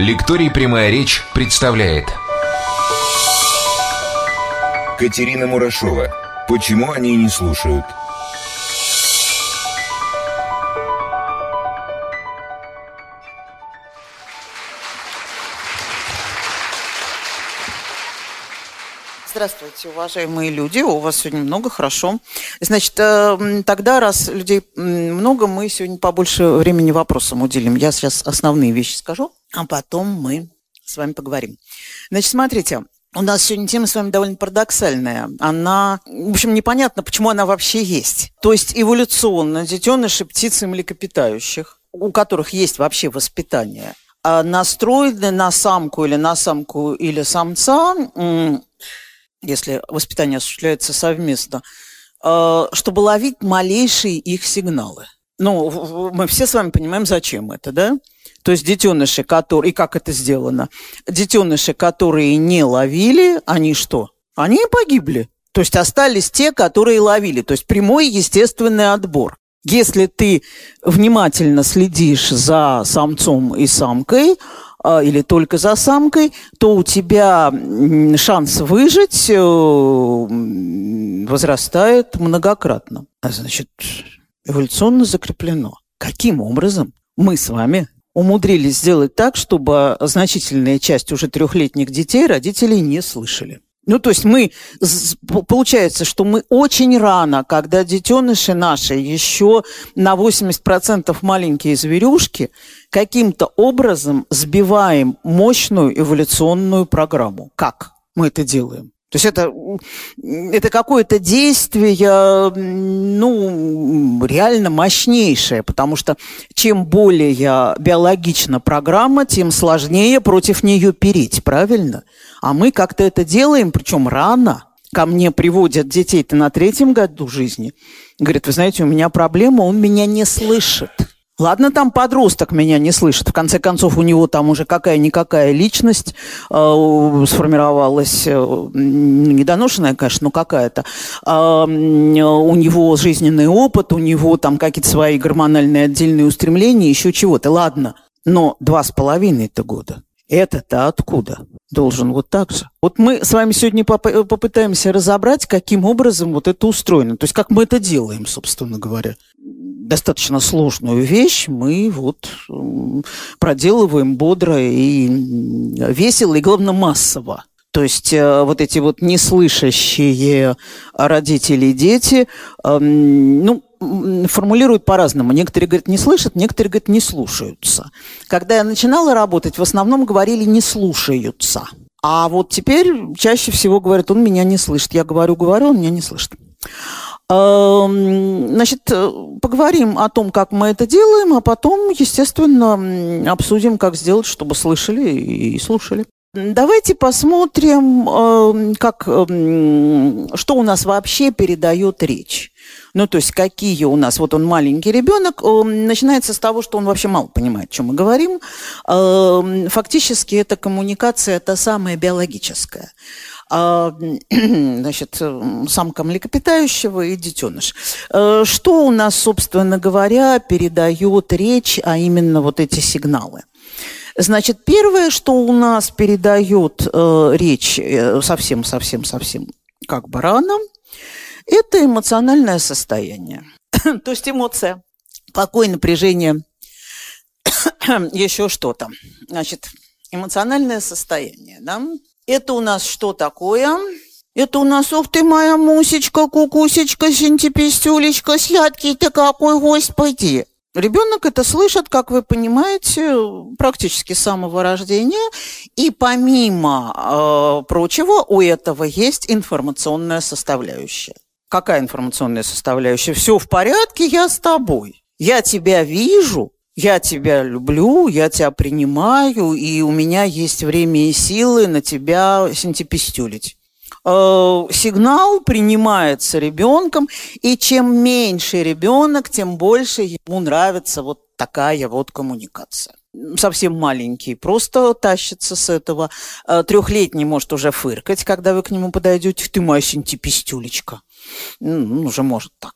Лекторий «Прямая речь» представляет Катерина Мурашова. Почему они не слушают? Здравствуйте, уважаемые люди. У вас сегодня много, хорошо. Значит, э, тогда, раз людей много, мы сегодня побольше времени вопросам уделим. Я сейчас основные вещи скажу, а потом мы с вами поговорим. Значит, смотрите, у нас сегодня тема с вами довольно парадоксальная. Она, в общем, непонятно, почему она вообще есть. То есть эволюционно детеныши птиц и млекопитающих, у которых есть вообще воспитание, а настроены на самку или на самку или самца если воспитание осуществляется совместно, чтобы ловить малейшие их сигналы. Ну, мы все с вами понимаем, зачем это, да? То есть детеныши, которые... И как это сделано? Детеныши, которые не ловили, они что? Они погибли. То есть остались те, которые ловили. То есть прямой естественный отбор. Если ты внимательно следишь за самцом и самкой, или только за самкой, то у тебя шанс выжить э, возрастает многократно. А значит, эволюционно закреплено. Каким образом мы с вами умудрились сделать так, чтобы значительная часть уже трехлетних детей родителей не слышали? Ну, то есть мы, получается, что мы очень рано, когда детеныши наши еще на 80% маленькие зверюшки, каким-то образом сбиваем мощную эволюционную программу. Как мы это делаем? То есть это, это какое-то действие, ну, реально мощнейшее, потому что чем более биологична программа, тем сложнее против нее переть, правильно? А мы как-то это делаем, причем рано. Ко мне приводят детей-то на третьем году жизни. Говорят, вы знаете, у меня проблема, он меня не слышит. Ладно, там подросток меня не слышит. В конце концов, у него там уже какая-никакая личность э, сформировалась. Э, недоношенная, конечно, но какая-то. Э, у него жизненный опыт, у него там какие-то свои гормональные отдельные устремления, еще чего-то. Ладно, но два с половиной-то года. Это-то откуда? Должен вот так же. Вот мы с вами сегодня поп- попытаемся разобрать, каким образом вот это устроено. То есть, как мы это делаем, собственно говоря достаточно сложную вещь мы вот проделываем бодро и весело, и, главное, массово. То есть э, вот эти вот неслышащие родители и дети, э, ну, формулируют по-разному. Некоторые говорят, не слышат, некоторые говорят, не слушаются. Когда я начинала работать, в основном говорили не слушаются. А вот теперь чаще всего говорят, он меня не слышит. Я говорю, говорю, он меня не слышит. Эм, значит, э, поговорим о том, как мы это делаем, а потом, естественно, обсудим, как сделать, чтобы слышали и слушали. Давайте посмотрим, эм, как, эм, что у нас вообще передает речь. Ну, то есть какие у нас, вот он маленький ребенок, начинается с того, что он вообще мало понимает, о чем мы говорим. Фактически эта коммуникация та самая биологическая. А, значит, самка млекопитающего и детеныш. Э, что у нас, собственно говоря, передает речь, а именно вот эти сигналы? Значит, первое, что у нас передает э, речь совсем-совсем-совсем э, как бы это эмоциональное состояние. То есть эмоция, какое напряжение, еще что-то. Значит, эмоциональное состояние, да? Это у нас что такое? Это у нас, ух ты, моя мусечка, кукусечка, синтепистюлечка, сладкий ты какой, господи. Ребенок это слышит, как вы понимаете, практически с самого рождения. И помимо э, прочего, у этого есть информационная составляющая. Какая информационная составляющая? Все в порядке, я с тобой. Я тебя вижу, я тебя люблю, я тебя принимаю, и у меня есть время и силы на тебя синтепистюлить. Э, сигнал принимается ребенком, и чем меньше ребенок, тем больше ему нравится вот такая вот коммуникация. Совсем маленький, просто тащится с этого. Э, трехлетний может уже фыркать, когда вы к нему подойдете. Ты моя синтепистюлечка. Ну, уже может так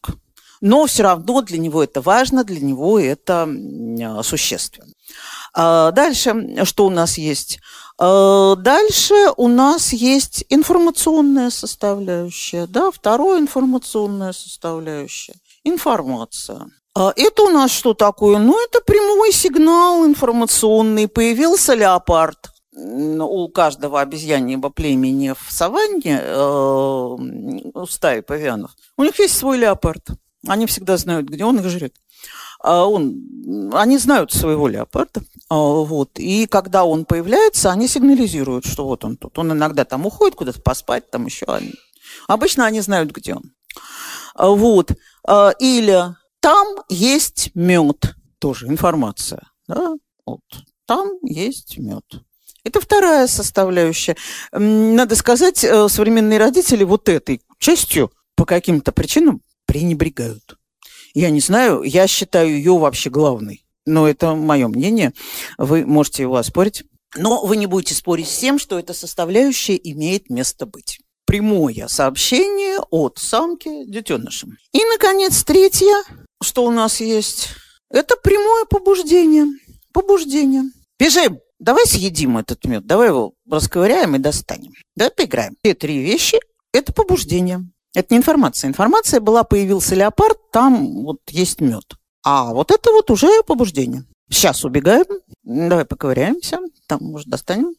но все равно для него это важно, для него это существенно. А дальше, что у нас есть? А дальше у нас есть информационная составляющая, да, второе информационная составляющая, информация. А это у нас что такое? Ну, это прямой сигнал информационный. Появился леопард у каждого обезьяньего племени в саванне, э, у стаи павианов, у них есть свой леопард. Они всегда знают, где он их жрет. А он, они знают своего леопарда, а, вот, и когда он появляется, они сигнализируют, что вот он тут. Он иногда там уходит куда-то поспать, там еще. Обычно они знают, где он. А, вот. Или там есть мед, тоже информация. Да? Вот. Там есть мед. Это вторая составляющая. Надо сказать, э, современные родители вот этой частью по каким-то причинам пренебрегают. Я не знаю, я считаю ее вообще главной. Но это мое мнение. Вы можете его оспорить. Но вы не будете спорить с тем, что эта составляющая имеет место быть. Прямое сообщение от самки детенышам. И, наконец, третье, что у нас есть, это прямое побуждение. Побуждение. Бежим! Давай съедим этот мед, давай его расковыряем и достанем. Давай поиграем. Все три вещи – это побуждение. Это не информация. Информация была, появился леопард, там вот есть мед. А вот это вот уже побуждение. Сейчас убегаем, давай поковыряемся, там, может, достанем.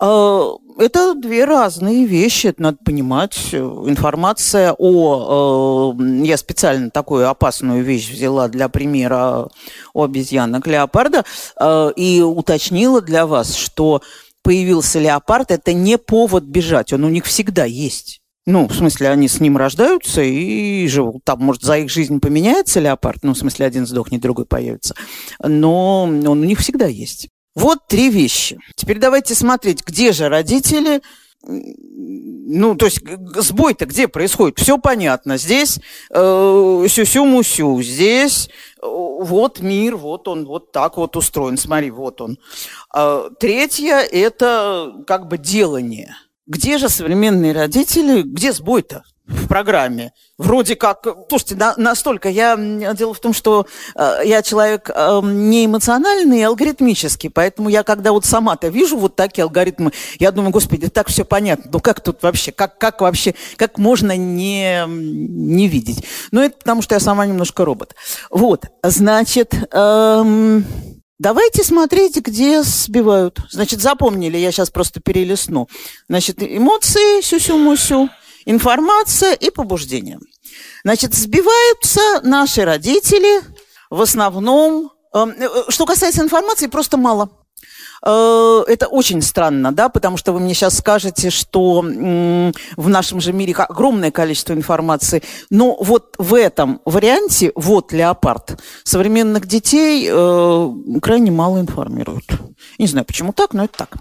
А, это две разные вещи, это надо понимать. Информация о... Э, я специально такую опасную вещь взяла для примера у обезьянок леопарда э, и уточнила для вас, что появился леопард, это не повод бежать, он у них всегда есть. Ну, в смысле, они с ним рождаются и живут. Там, может, за их жизнь поменяется леопард, ну, в смысле, один сдохнет, другой появится. Но он у них всегда есть. Вот три вещи. Теперь давайте смотреть, где же родители, ну, то есть сбой-то где происходит? Все понятно. Здесь э, сюсю-мусю, здесь э, вот мир, вот он вот так вот устроен. Смотри, вот он. Э, третье – это как бы делание – где же современные родители, где сбой-то в программе? Вроде как, слушайте, на, настолько я, дело в том, что э, я человек э, не эмоциональный, а алгоритмический, поэтому я когда вот сама-то вижу вот такие алгоритмы, я думаю, господи, так все понятно, ну как тут вообще, как, как вообще, как можно не, не видеть? Ну это потому, что я сама немножко робот. Вот, значит... Эм, Давайте смотреть, где сбивают. Значит, запомнили, я сейчас просто перелесну. Значит, эмоции, сюсю-мусю, информация и побуждение. Значит, сбиваются наши родители в основном... Эм, э, что касается информации, просто мало. Э, это очень странно, да, потому что вы мне сейчас скажете, что в нашем же мире огромное количество информации, но вот в этом варианте, вот леопард, современных детей э, крайне мало информируют. Не знаю, почему так, но это так.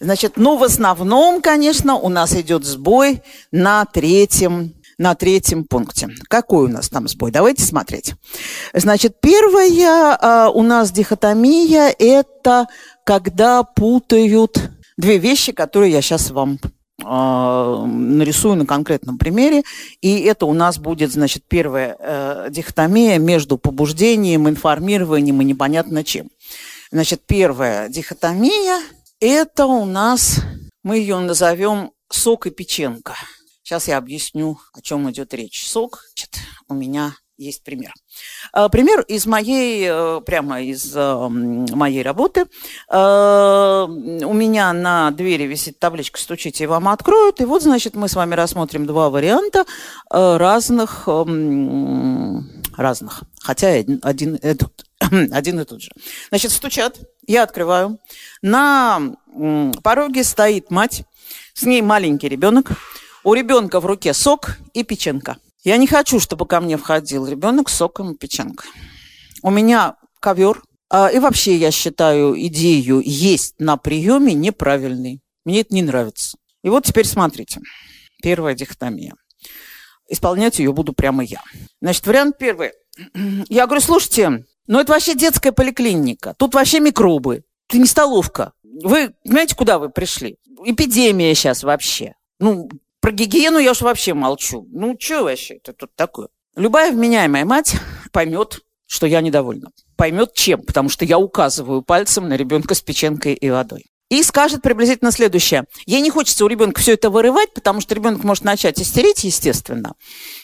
Значит, но в основном, конечно, у нас идет сбой на третьем на третьем пункте. Какой у нас там сбой? Давайте смотреть. Значит, первая э, у нас дихотомия – это когда путают две вещи, которые я сейчас вам э, нарисую на конкретном примере. И это у нас будет, значит, первая э, дихотомия между побуждением, информированием и непонятно чем. Значит, первая дихотомия – это у нас, мы ее назовем сок и печенка. Сейчас я объясню, о чем идет речь. Сок, значит, у меня есть пример. А, пример из моей, э, прямо из э, моей работы. У меня на двери висит табличка «Стучите, и вам откроют». И вот, значит, мы с вами рассмотрим два варианта э, разных, разных, хотя один, один и тот же. Значит, стучат, я открываю. На пороге стоит мать, с ней маленький ребенок. У ребенка в руке сок и печенка – я не хочу, чтобы ко мне входил ребенок с соком и печенкой. У меня ковер. А, и вообще я считаю идею есть на приеме неправильной. Мне это не нравится. И вот теперь смотрите. Первая дихотомия. Исполнять ее буду прямо я. Значит, вариант первый. Я говорю, слушайте, ну это вообще детская поликлиника. Тут вообще микробы. Это не столовка. Вы знаете, куда вы пришли? Эпидемия сейчас вообще. Ну, про гигиену я уж вообще молчу. Ну, что вообще это тут такое? Любая вменяемая мать поймет, что я недовольна. Поймет чем, потому что я указываю пальцем на ребенка с печенкой и водой. И скажет приблизительно следующее. Ей не хочется у ребенка все это вырывать, потому что ребенок может начать истерить, естественно.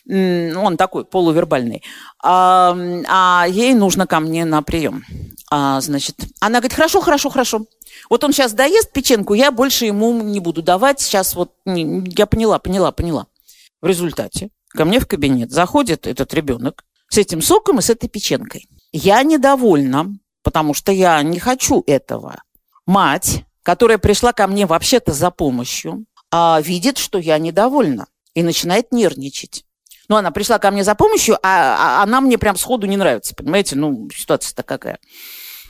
Он такой полувербальный. А, а ей нужно ко мне на прием. А, значит, она говорит, хорошо, хорошо, хорошо. Вот он сейчас доест печенку, я больше ему не буду давать. Сейчас вот, я поняла, поняла, поняла. В результате ко мне в кабинет заходит этот ребенок с этим соком и с этой печенкой. Я недовольна, потому что я не хочу этого. Мать которая пришла ко мне вообще-то за помощью, а видит, что я недовольна и начинает нервничать. Ну, она пришла ко мне за помощью, а, а она мне прям сходу не нравится, понимаете? Ну, ситуация-то какая.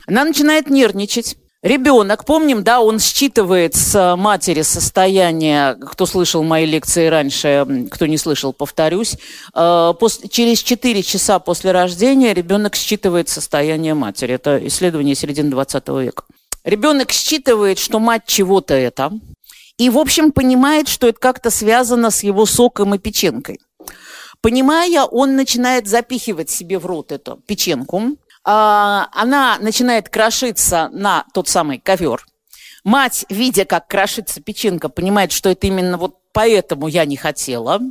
Она начинает нервничать. Ребенок, помним, да, он считывает с матери состояние, кто слышал мои лекции раньше, кто не слышал, повторюсь, э, через 4 часа после рождения ребенок считывает состояние матери. Это исследование середины 20 века. Ребенок считывает, что мать чего-то это, и, в общем, понимает, что это как-то связано с его соком и печенкой. Понимая, он начинает запихивать себе в рот эту печенку. А, она начинает крошиться на тот самый ковер. Мать, видя, как крошится печенка, понимает, что это именно вот поэтому я не хотела –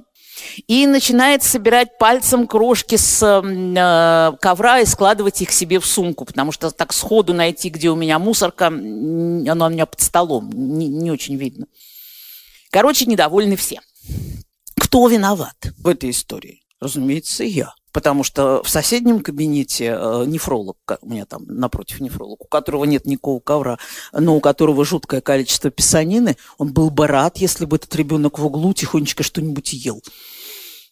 и начинает собирать пальцем крошки с э, ковра и складывать их себе в сумку, потому что так сходу найти, где у меня мусорка, она у меня под столом, не, не очень видно. Короче, недовольны все. Кто виноват в этой истории? Разумеется, я. Потому что в соседнем кабинете э, нефролог, у меня там напротив нефролог, у которого нет никакого ковра, но у которого жуткое количество писанины, он был бы рад, если бы этот ребенок в углу тихонечко что-нибудь ел.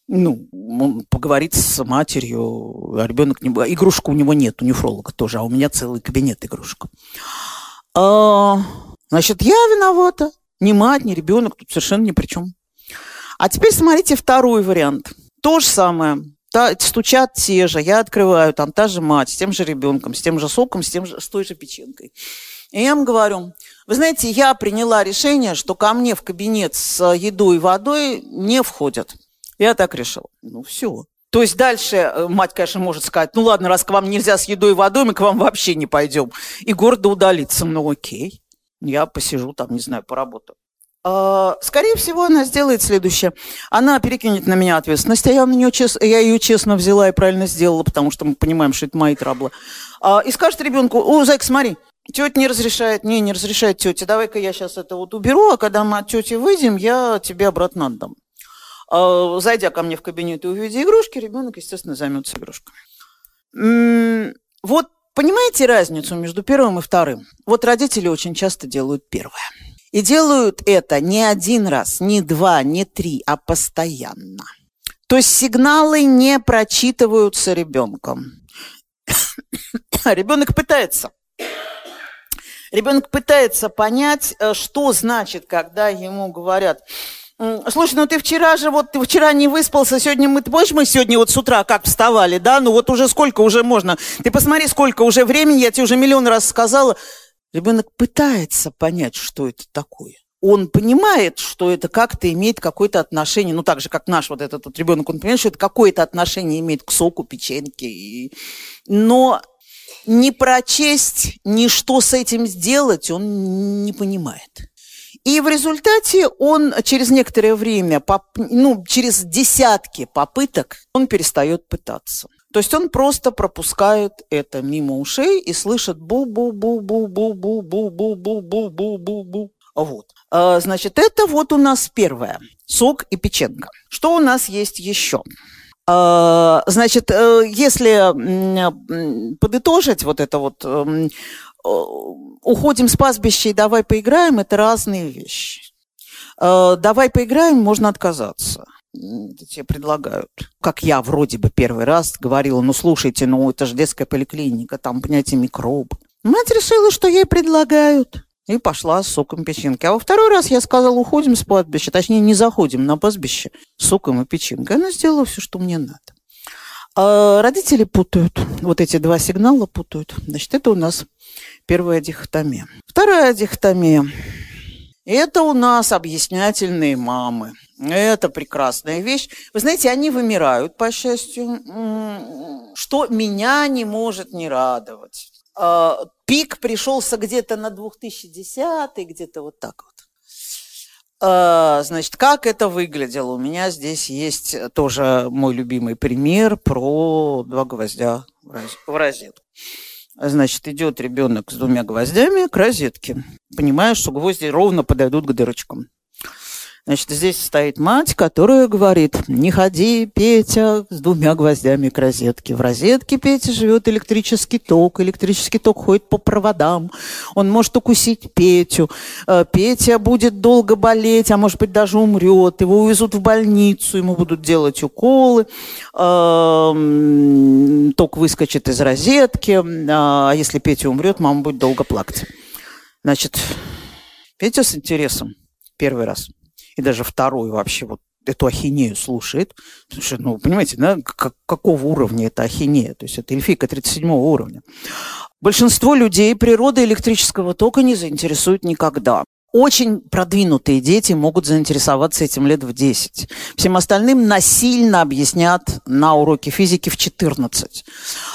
Ну, он поговорит с матерью, а ребенок не... Игрушку у него нет, у нефролога тоже, а у меня целый кабинет игрушек. А, значит, я виновата. Ни мать, ни ребенок тут совершенно ни при чем. А теперь смотрите второй вариант. То же самое та, стучат те же, я открываю, там та же мать, с тем же ребенком, с тем же соком, с, тем же, с той же печенкой. И я им говорю, вы знаете, я приняла решение, что ко мне в кабинет с едой и водой не входят. Я так решила. Ну, все. То есть дальше э, мать, конечно, может сказать, ну ладно, раз к вам нельзя с едой и водой, мы к вам вообще не пойдем. И гордо удалиться. Ну окей, я посижу там, не знаю, поработаю. А, скорее всего, она сделает следующее. Она перекинет на меня ответственность, а я, на нее чест... я ее честно взяла и правильно сделала, потому что мы понимаем, что это мои траблы. А, и скажет ребенку, о, зайка, смотри, тетя не разрешает, не, не разрешает тетя, давай-ка я сейчас это вот уберу, а когда мы от тети выйдем, я тебе обратно отдам. А, зайдя ко мне в кабинет и увидя игрушки, ребенок, естественно, займется игрушками. Вот понимаете разницу между первым и вторым? Вот родители очень часто делают первое. И делают это не один раз, не два, не три, а постоянно. То есть сигналы не прочитываются ребенком. Ребенок пытается. Ребенок пытается понять, э, что значит, когда ему говорят, Слушай, ну ты вчера же, вот ты вчера не выспался, сегодня мы, помнишь, мы сегодня вот с утра как вставали, да? Ну вот уже сколько уже можно? Ты посмотри, сколько уже времени, я тебе уже миллион раз сказала. Ребенок пытается понять, что это такое. Он понимает, что это как-то имеет какое-то отношение, ну так же, как наш вот этот вот ребенок, он понимает, что это какое-то отношение имеет к соку, печеньке. И... Но не прочесть, ни что с этим сделать он не понимает. И в результате он через некоторое время, ну, через десятки попыток, он перестает пытаться. То есть он просто пропускает это мимо ушей и слышит бу-бу-бу-бу-бу-бу-бу-бу-бу-бу-бу-бу. Вот. Значит, это вот у нас первое. Сок и печенка. Что у нас есть еще? Значит, если подытожить вот это вот уходим с пастбища и давай поиграем, это разные вещи. Давай поиграем, можно отказаться тебе предлагают. Как я вроде бы первый раз говорила, ну слушайте, ну это же детская поликлиника, там, понимаете, микроб. Мать решила, что ей предлагают. И пошла с соком печенки. А во второй раз я сказала, уходим с пастбища, точнее, не заходим на пастбище с соком и печенкой. Она сделала все, что мне надо. А родители путают. Вот эти два сигнала путают. Значит, это у нас первая дихотомия. Вторая дихотомия. Это у нас объяснятельные мамы. Это прекрасная вещь. Вы знаете, они вымирают, по счастью, что меня не может не радовать. А, пик пришелся где-то на 2010 где-то вот так вот. А, значит, как это выглядело? У меня здесь есть тоже мой любимый пример про два гвоздя в розетку. Значит, идет ребенок с двумя гвоздями к розетке, понимая, что гвозди ровно подойдут к дырочкам. Значит, здесь стоит мать, которая говорит, не ходи, Петя, с двумя гвоздями к розетке. В розетке Петя живет электрический ток, электрический ток ходит по проводам, он может укусить Петю, э, Петя будет долго болеть, а может быть даже умрет, его увезут в больницу, ему будут делать уколы, эм, ток выскочит из розетки, а если Петя умрет, мама будет долго плакать. Значит, Петя с интересом первый раз – и даже второй вообще вот эту ахинею слушает. Потому что, ну, понимаете, да, как, какого уровня это ахинея? То есть это эльфика 37 уровня. Большинство людей природа электрического тока не заинтересует никогда. Очень продвинутые дети могут заинтересоваться этим лет в 10. Всем остальным насильно объяснят на уроке физики в 14.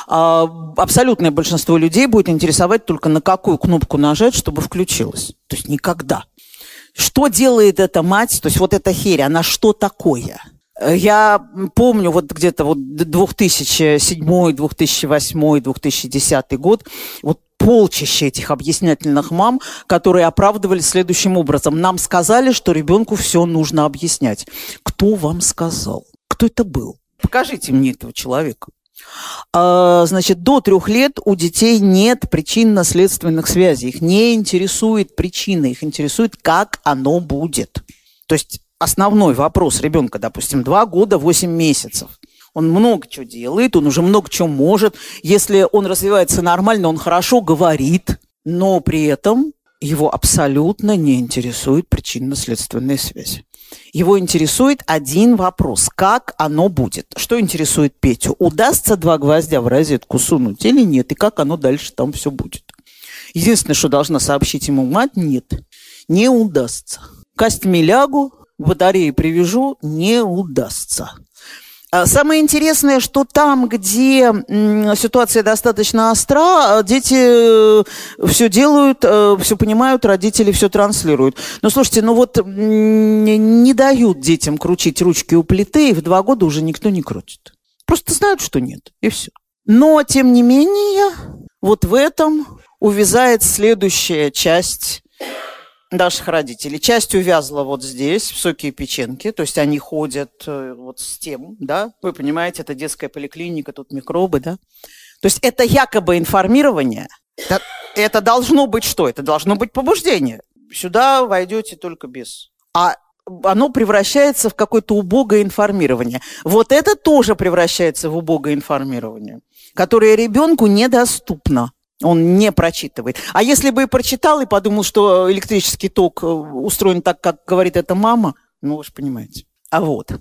А, абсолютное большинство людей будет интересовать только на какую кнопку нажать, чтобы включилось. То есть никогда. Что делает эта мать, то есть вот эта херь, она что такое? Я помню вот где-то вот 2007, 2008, 2010 год, вот полчище этих объяснятельных мам, которые оправдывали следующим образом. Нам сказали, что ребенку все нужно объяснять. Кто вам сказал? Кто это был? Покажите мне этого человека. А, значит, до трех лет у детей нет причинно-следственных связей. Их не интересует причина, их интересует, как оно будет. То есть основной вопрос ребенка, допустим, два года, восемь месяцев. Он много чего делает, он уже много чего может. Если он развивается нормально, он хорошо говорит, но при этом его абсолютно не интересует причинно-следственные связи. Его интересует один вопрос. Как оно будет? Что интересует Петю? Удастся два гвоздя в розетку сунуть или нет? И как оно дальше там все будет? Единственное, что должна сообщить ему мать, нет, не удастся. Костьми лягу, батареи привяжу, не удастся. А самое интересное, что там, где ситуация достаточно остра, дети э, все делают, э, все понимают, родители все транслируют. Но слушайте, ну вот не дают детям крутить ручки у плиты, и в два года уже никто не крутит. Просто знают, что нет, и все. Но, тем не менее, вот в этом увязает следующая часть наших родителей. Часть увязла вот здесь, в соки и печенки, то есть они ходят э, вот с тем, да, вы понимаете, это детская поликлиника, тут микробы, да. То есть это якобы информирование, это, это должно быть что? Это должно быть побуждение. Сюда войдете только без. А оно превращается в какое-то убогое информирование. Вот это тоже превращается в убогое информирование, которое ребенку недоступно. Он не прочитывает. А если бы и прочитал и подумал, что электрический ток э, устроен так, как говорит эта мама, ну вы же понимаете. А вот.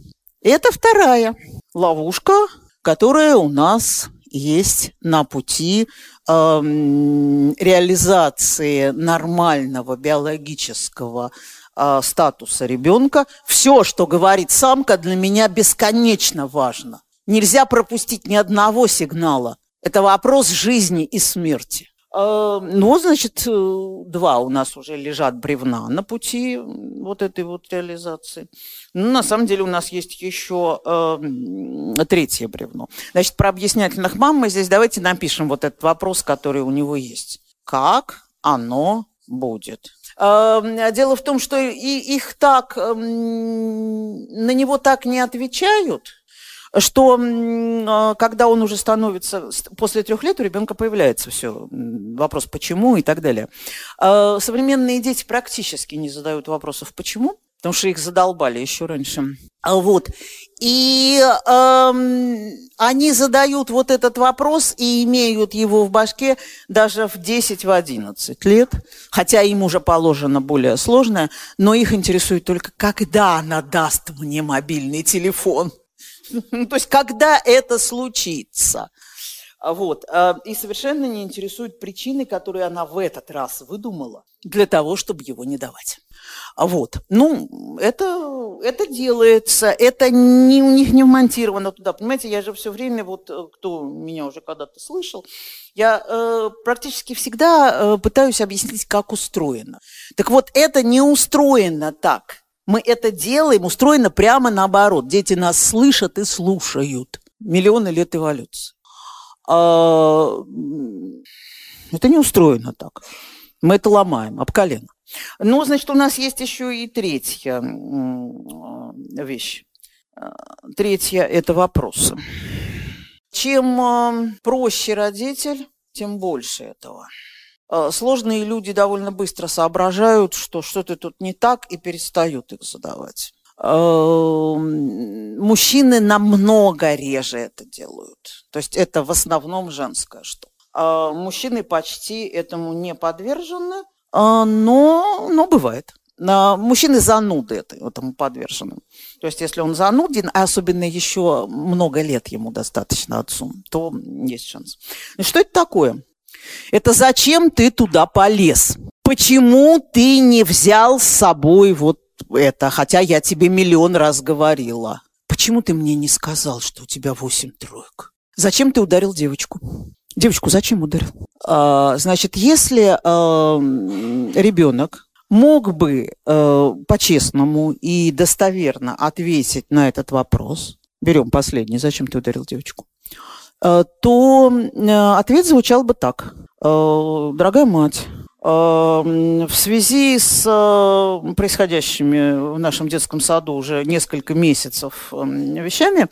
Это вторая ловушка, которая у нас есть на пути э, реализации нормального биологического э, статуса ребенка. Все, что говорит самка, для меня бесконечно важно. Нельзя пропустить ни одного сигнала это вопрос жизни и смерти. А, ну, значит, э, два у нас уже лежат бревна на пути вот этой вот реализации. Ну, на самом деле у нас есть еще э, третье бревно. Значит, про объяснятельных мам мы здесь давайте напишем вот этот вопрос, который у него есть. Как оно будет? Э, дело в том, что и, их так, э, на него так не отвечают, что а, когда он уже становится, после трех лет у ребенка появляется все, вопрос почему и так далее. А, современные дети практически не задают вопросов почему, потому что их задолбали еще раньше. А вот. И эм, они задают вот этот вопрос и имеют его в башке даже в 10, в 11 лет, хотя им уже положено более сложное, но их интересует только, когда она даст мне мобильный телефон. Ну, то есть, когда это случится? А Вот. а, И совершенно не интересует причины, которые она в этот раз выдумала для того, чтобы его не давать. А Вот. Ну, это, это делается, это не, у них не вмонтировано туда. Понимаете, я же все время, вот э, кто меня уже когда-то слышал, я э, практически всегда э, пытаюсь объяснить, как устроено. Так вот, это не устроено так. Мы это делаем, устроено прямо наоборот. Дети нас слышат и слушают. Миллионы лет эволюции. А, это не устроено так. Мы это ломаем об колено. Ну, значит, у нас есть еще и третья э, вещь. Э, Третья – это вопросы. Чем э, проще родитель, тем больше этого. Э, Сложные люди довольно быстро соображают, что что-то тут не так, и перестают их задавать. Э, м, Мужчины намного реже это делают. То есть это в основном женская штука. А Мужчины почти этому не подвержены, а, но, но бывает. Мужчины зануды это- этому подвержены. То есть если он зануден, а особенно еще много лет ему достаточно отцу, то есть шанс. Ну, Что это такое? Это зачем ты туда полез? Почему ты не взял с собой вот это, хотя я тебе миллион раз говорила? Почему ты мне не сказал, что у тебя восемь троек? Зачем ты ударил девочку? Девочку зачем ударил? А, значит, если а, ребенок мог бы э, по-честному и достоверно ответить на этот вопрос, берем последний, зачем ты ударил девочку, то э, ответ звучал бы так. Э, Дорогая мать, э, в связи с э, происходящими в нашем детском саду уже несколько месяцев вещами,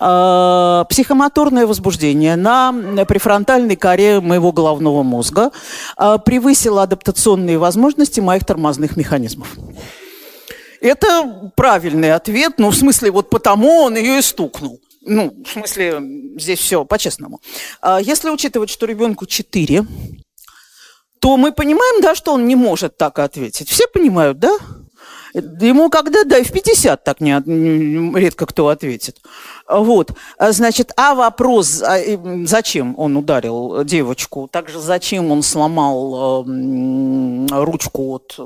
э, психомоторное возбуждение на префронтальной коре моего головного мозга э, превысило адаптационные возможности моих тормозных механизмов. Это правильный ответ, ну, в смысле, вот потому он ее и стукнул. Ну, в смысле, здесь все по-честному. А Если учитывать, что ребенку 4, то мы понимаем, да, что он не может так ответить. Все понимают, да? Ему когда, да, и в 50 так не, редко кто ответит. Вот, А, значит, а вопрос, а, зачем он ударил девочку, также зачем он сломал ручку от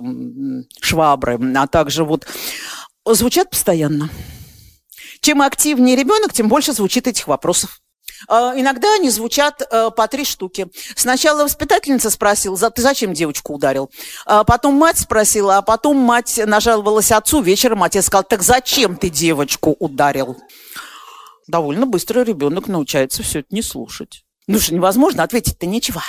швабры, а также вот звучат постоянно. Чем активнее ребенок, тем больше звучит этих вопросов. А, Иногда они звучат э, по три штуки. Сначала воспитательница спросила, «За- ты зачем девочку ударил? А Потом мать спросила, а потом мать нажаловалась отцу. Вечером отец сказал, так зачем ты девочку ударил? Довольно быстро ребенок научается все это не слушать. Ну что, невозможно ответить-то нечего.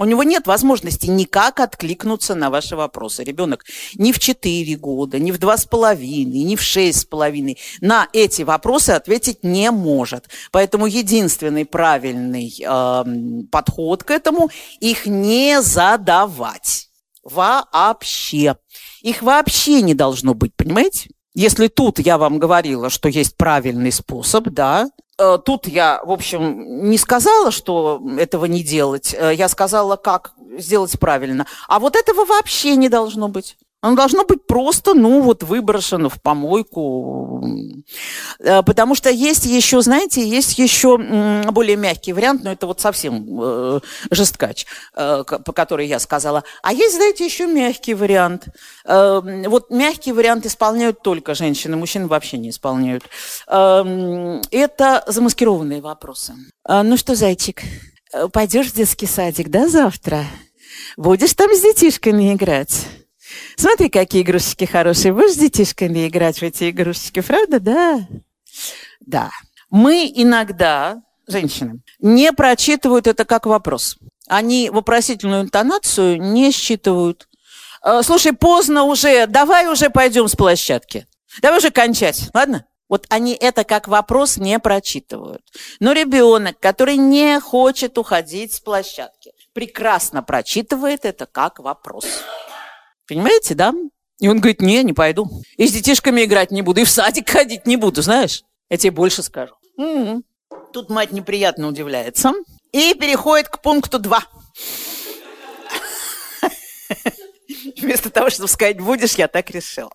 У него нет возможности никак откликнуться на ваши вопросы. Ребенок ни в 4 года, ни в 2,5, ни в 6,5 на эти вопросы ответить не может. Поэтому единственный правильный эм, подход к этому – их не задавать. Вообще. Их вообще не должно быть, понимаете? Если тут я вам говорила, что есть правильный способ, да, э, тут я, в общем, не сказала, что этого не делать, э, я сказала, как сделать правильно. А вот этого вообще не должно быть. Оно должно быть просто, ну, вот выброшено в помойку. Э, Потому что есть еще, знаете, есть еще более мягкий вариант, но это вот совсем э, жесткач, э, по которой я сказала. А есть, знаете, еще мягкий вариант. Э, Вот мягкий вариант исполняют только женщины, мужчины вообще не исполняют. Эм, Это замаскированные вопросы. А, Ну что, зайчик, э, пойдешь в детский садик, да, завтра? Будешь там с детишками играть? Смотри, какие игрушечки хорошие. Будешь с детишками играть в эти игрушечки, правда? Да. Да. Мы иногда, женщины, не прочитывают это как вопрос. Они вопросительную интонацию не считывают. Э, Слушай, поздно уже, давай уже пойдем с площадки. Давай уже кончать, ладно? Вот они это как вопрос не прочитывают. Но ребенок, который не хочет уходить с площадки, прекрасно прочитывает это как вопрос. Понимаете, да? И он говорит, не, не пойду. И с детишками играть не буду, и в садик ходить не буду, знаешь? Я тебе больше скажу. М. Тут мать неприятно удивляется и переходит к пункту 2. Вместо того, чтобы сказать, будешь, я так решила.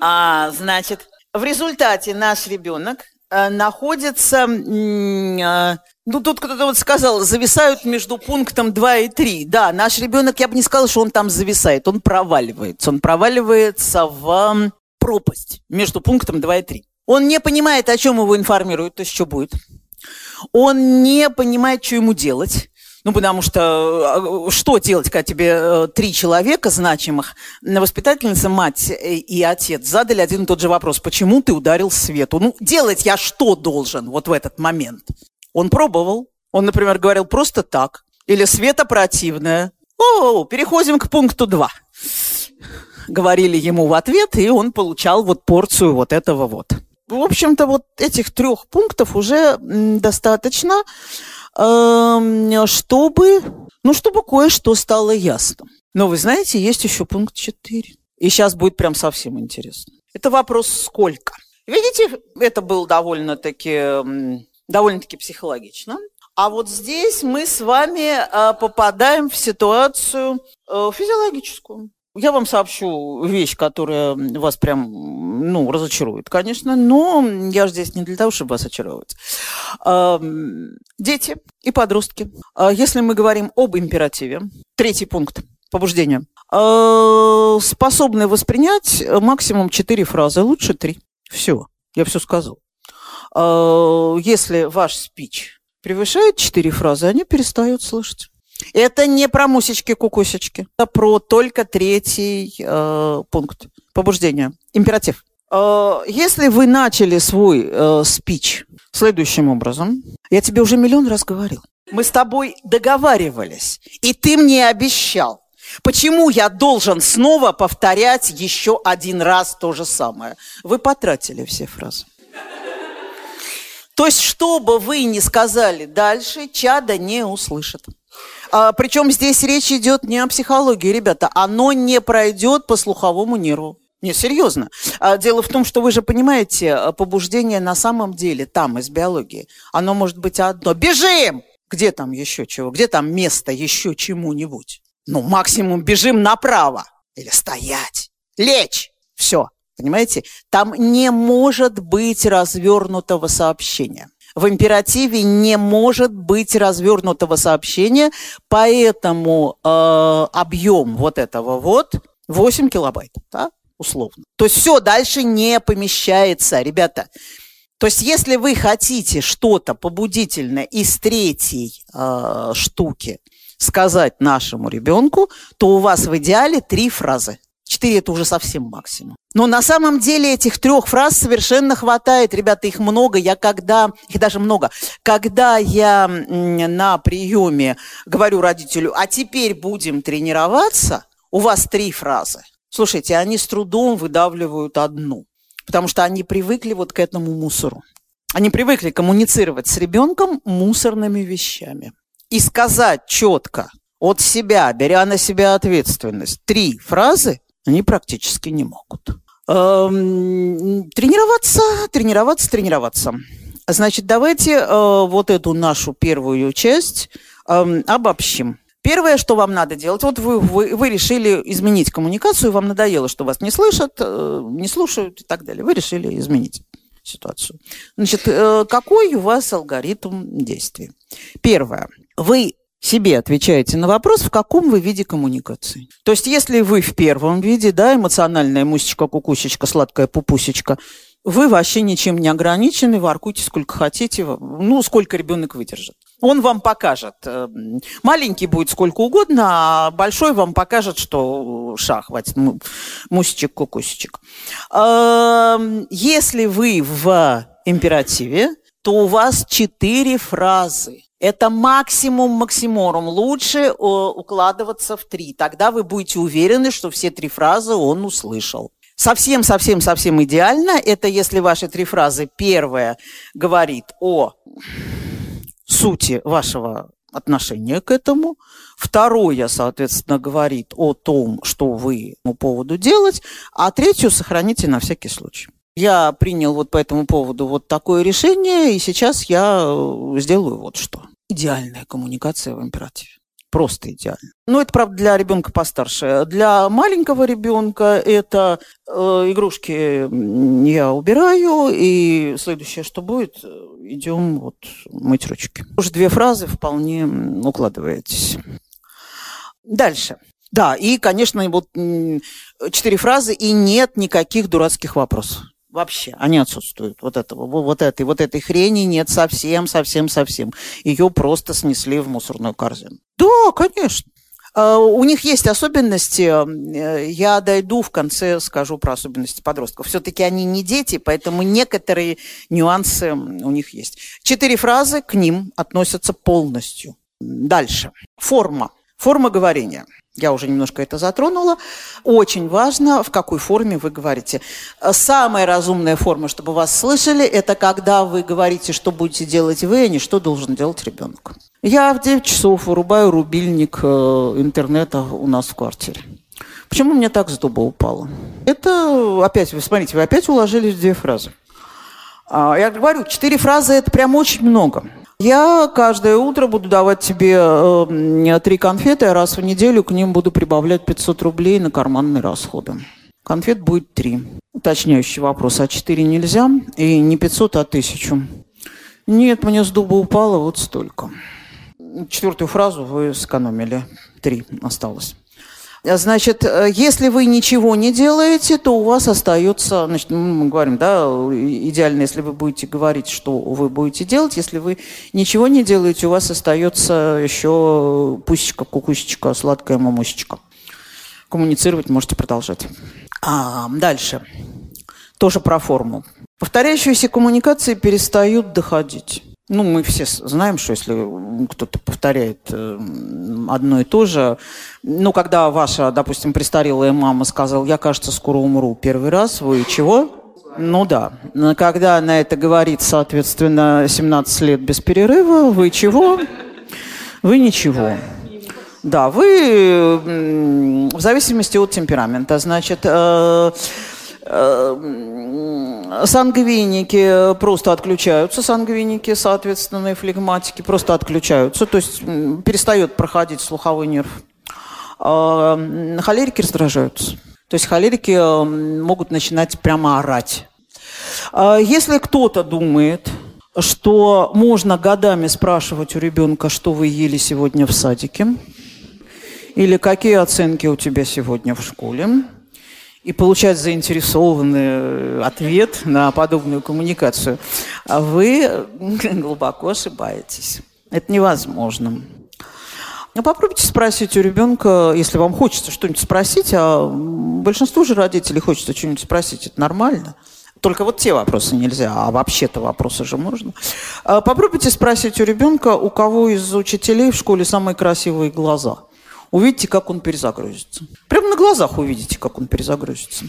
А, значит, в результате наш ребенок находятся, э, ну тут кто-то вот сказал, зависают между пунктом 2 и 3. Да, наш ребенок, я бы не сказала, что он там зависает, он проваливается. Он проваливается в пропасть между пунктом 2 и 3. Он не понимает, о чем его информируют, то есть что будет. Он не понимает, что ему делать. Ну, потому что э, что делать, когда тебе э, три человека значимых, воспитательница, мать и отец, задали один и тот же вопрос. Почему ты ударил Свету? Ну, делать я что должен вот в этот момент? Он пробовал. Он, например, говорил просто так. Или Света противная. О, переходим к пункту 2. Говорили ему в ответ, и он получал вот порцию вот этого вот. В общем-то, вот этих трех пунктов уже достаточно Эм, чтобы, ну, чтобы кое-что стало ясно. Но вы знаете, есть еще пункт 4. И сейчас будет прям совсем интересно. Это вопрос «сколько?». Видите, это было довольно-таки довольно-таки психологично. А вот здесь мы с вами э, попадаем в ситуацию э, физиологическую. Я вам сообщу вещь, которая вас прям, ну, разочарует, конечно, но я же здесь не для того, чтобы вас очаровывать. Дети и подростки. А если мы говорим об императиве, третий пункт побуждения, а, способны воспринять максимум четыре фразы, лучше три. Все, я все сказал. А, если ваш спич превышает четыре фразы, они перестают слышать. Это не про мусечки-кукусечки. Это про только третий э, пункт побуждения. Императив. Э, если вы начали свой э, спич следующим образом, я тебе уже миллион раз говорил. Мы с тобой договаривались, и ты мне обещал. Почему я должен снова повторять еще один раз то же самое? Вы потратили все фразы. То есть, что бы вы ни сказали дальше, чада не услышит. А, причем здесь речь идет не о психологии, ребята. Оно не пройдет по слуховому нерву. Не, серьезно. А, дело в том, что вы же понимаете, а, побуждение на самом деле там, из биологии, оно может быть одно. Бежим! Где там еще чего? Где там место еще чему-нибудь? Ну, максимум бежим направо. Или стоять. Лечь. Все. Понимаете? Там не может быть развернутого сообщения в императиве не может быть развернутого сообщения, поэтому э, объем вот этого вот 8 килобайт, да, условно. То есть все дальше не помещается, ребята. То есть если вы хотите что-то побудительное из третьей э, штуки сказать нашему ребенку, то у вас в идеале три фразы. Четыре – это уже совсем максимум. Но на самом деле этих трех фраз совершенно хватает. Ребята, их много. Я когда, их даже много, когда я на приеме говорю родителю, а теперь будем тренироваться, у вас три фразы. Слушайте, они с трудом выдавливают одну, потому что они привыкли вот к этому мусору. Они привыкли коммуницировать с ребенком мусорными вещами. И сказать четко от себя, беря на себя ответственность, три фразы – они практически не могут. Эм, тренироваться, тренироваться, тренироваться. Значит, давайте э, вот эту нашу первую часть эм, обобщим. Первое, что вам надо делать, вот вы, вы, вы решили изменить коммуникацию, вам надоело, что вас не слышат, э, не слушают и так далее. Вы решили изменить ситуацию. Значит, э, какой у вас алгоритм действий? Первое. Вы себе отвечаете на вопрос, в каком вы виде коммуникации. То есть, если вы в первом виде, да, эмоциональная мусечка, кукусечка, сладкая пупусечка, вы вообще ничем не ограничены, воркуйте сколько хотите, ну, сколько ребенок выдержит. Он вам покажет. Э, маленький будет сколько угодно, а большой вам покажет, что ша, хватит, мусечек, кукусечек. Эм, если вы в императиве, то у вас четыре фразы. Это максимум максиморум. Лучше укладываться в три. Тогда вы будете уверены, что все три фразы он услышал. Совсем-совсем-совсем идеально это если ваши три фразы. Первая говорит о сути вашего отношения к этому. Второе, соответственно, говорит о том, что вы по поводу делать. А третью сохраните на всякий случай. Я принял вот по этому поводу вот такое решение, и сейчас я э, сделаю вот что. Идеальная коммуникация в императиве. Просто идеально. Ну, это, правда, для ребенка постарше. Для маленького ребенка это э, игрушки я убираю, и следующее, что будет, идем вот мыть ручки. Уже две фразы вполне укладываетесь. Дальше. Да, и, конечно, вот четыре фразы, и нет никаких дурацких вопросов. Вообще, они отсутствуют. Вот этого, вот этой, вот этой хрени нет совсем, совсем, совсем. Ее просто снесли в мусорную корзину. Да, конечно. А, у них есть особенности. Э, я дойду в конце, скажу про особенности подростков. Все-таки они не дети, поэтому некоторые нюансы у них есть. Четыре фразы к ним относятся полностью. Дальше. Форма. Форма говорения. Я уже немножко это затронула. Очень важно, в какой форме вы говорите. Самая разумная форма, чтобы вас слышали, это когда вы говорите, что будете делать вы, а не что должен делать ребенок. Я в 9 часов вырубаю рубильник э, интернета у нас в квартире. Почему мне так с дуба упало? Это опять, вы смотрите, вы опять уложились в две фразы. А, я говорю, четыре фразы – это прям очень много. Я каждое утро буду давать тебе э, три конфеты, а раз в неделю к ним буду прибавлять 500 рублей на карманные расходы. Конфет будет три. Уточняющий вопрос. А четыре нельзя? И не 500, а 1000. Нет, мне с дуба упало вот столько. Четвертую фразу вы сэкономили. Три осталось. Значит, э, если вы ничего не делаете, то у вас остается, значит, мы говорим, да, идеально, если вы будете говорить, что вы будете делать, если вы ничего не делаете, у вас остается еще пусечка, кукусечка, сладкая мамусечка. Коммуницировать можете продолжать. А, дальше. Тоже про форму. Повторяющиеся коммуникации перестают доходить. Ну, мы все знаем, что если кто-то повторяет э, одно и то же, ну, когда ваша, допустим, престарелая мама сказала, я, кажется, скоро умру первый раз, вы чего? Ну да. Когда она это говорит, соответственно, 17 лет без перерыва, вы чего? Вы ничего. Да, вы в зависимости от темперамента. Значит, э, сангвиники просто отключаются, сангвиники, соответственно, и флегматики просто отключаются, то есть перестает проходить слуховой нерв. А, холерики раздражаются. То есть холерики э, могут начинать прямо орать. А, если кто-то думает, что можно годами спрашивать у ребенка, что вы ели сегодня в садике, или какие оценки у тебя сегодня в школе, и получать заинтересованный э, ответ на подобную коммуникацию, а вы глубоко ошибаетесь. Это невозможно. Но попробуйте спросить у ребенка, если вам хочется что-нибудь спросить, а большинству же родителей хочется что-нибудь спросить, это нормально. Только вот те вопросы нельзя, а вообще-то вопросы же можно. А попробуйте спросить у ребенка, у кого из учителей в школе самые красивые глаза – увидите, как он перезагрузится. Прямо на глазах увидите, как он перезагрузится.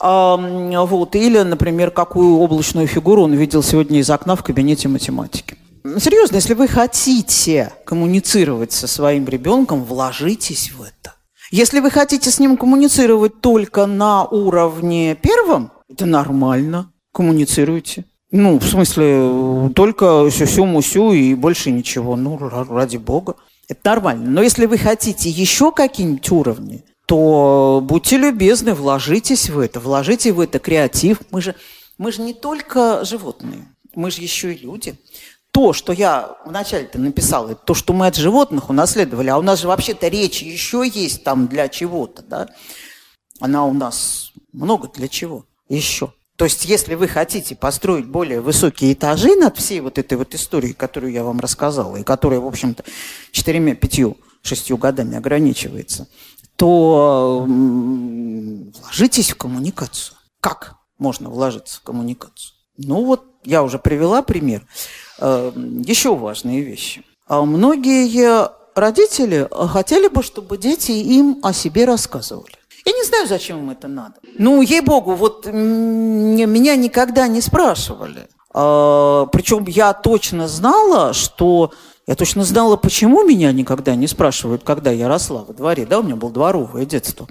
Вот. Или, например, какую облачную фигуру он видел сегодня из окна в кабинете математики. Серьезно, если вы хотите коммуницировать со своим ребенком, вложитесь в это. Если вы хотите с ним коммуницировать только на уровне первом, это нормально, коммуницируйте. Ну, в смысле, только сю-сю-мусю и больше ничего. Ну, ради бога. Это нормально. Но если вы хотите еще какие-нибудь уровни, то будьте любезны, вложитесь в это, вложите в это креатив. Мы же, мы же не только животные, мы же еще и люди. То, что я вначале-то написала, то, что мы от животных унаследовали, а у нас же вообще-то речь еще есть там для чего-то, да? Она у нас много для чего еще. То есть, если вы хотите построить более высокие этажи над всей вот этой вот историей, которую я вам рассказала, и которая, в общем-то, четырьмя, пятью, шестью годами ограничивается, то вложитесь в коммуникацию. Как можно вложиться в коммуникацию? Ну вот, я уже привела пример. Э, Еще важные вещи. А многие родители хотели бы, чтобы дети им о себе рассказывали. Я не знаю, зачем им это надо. Ну, ей-богу, вот меня никогда не спрашивали. А, причем я точно знала, что... Я точно знала, почему меня никогда не спрашивают, когда я росла во дворе. Да, у меня было дворовое детство.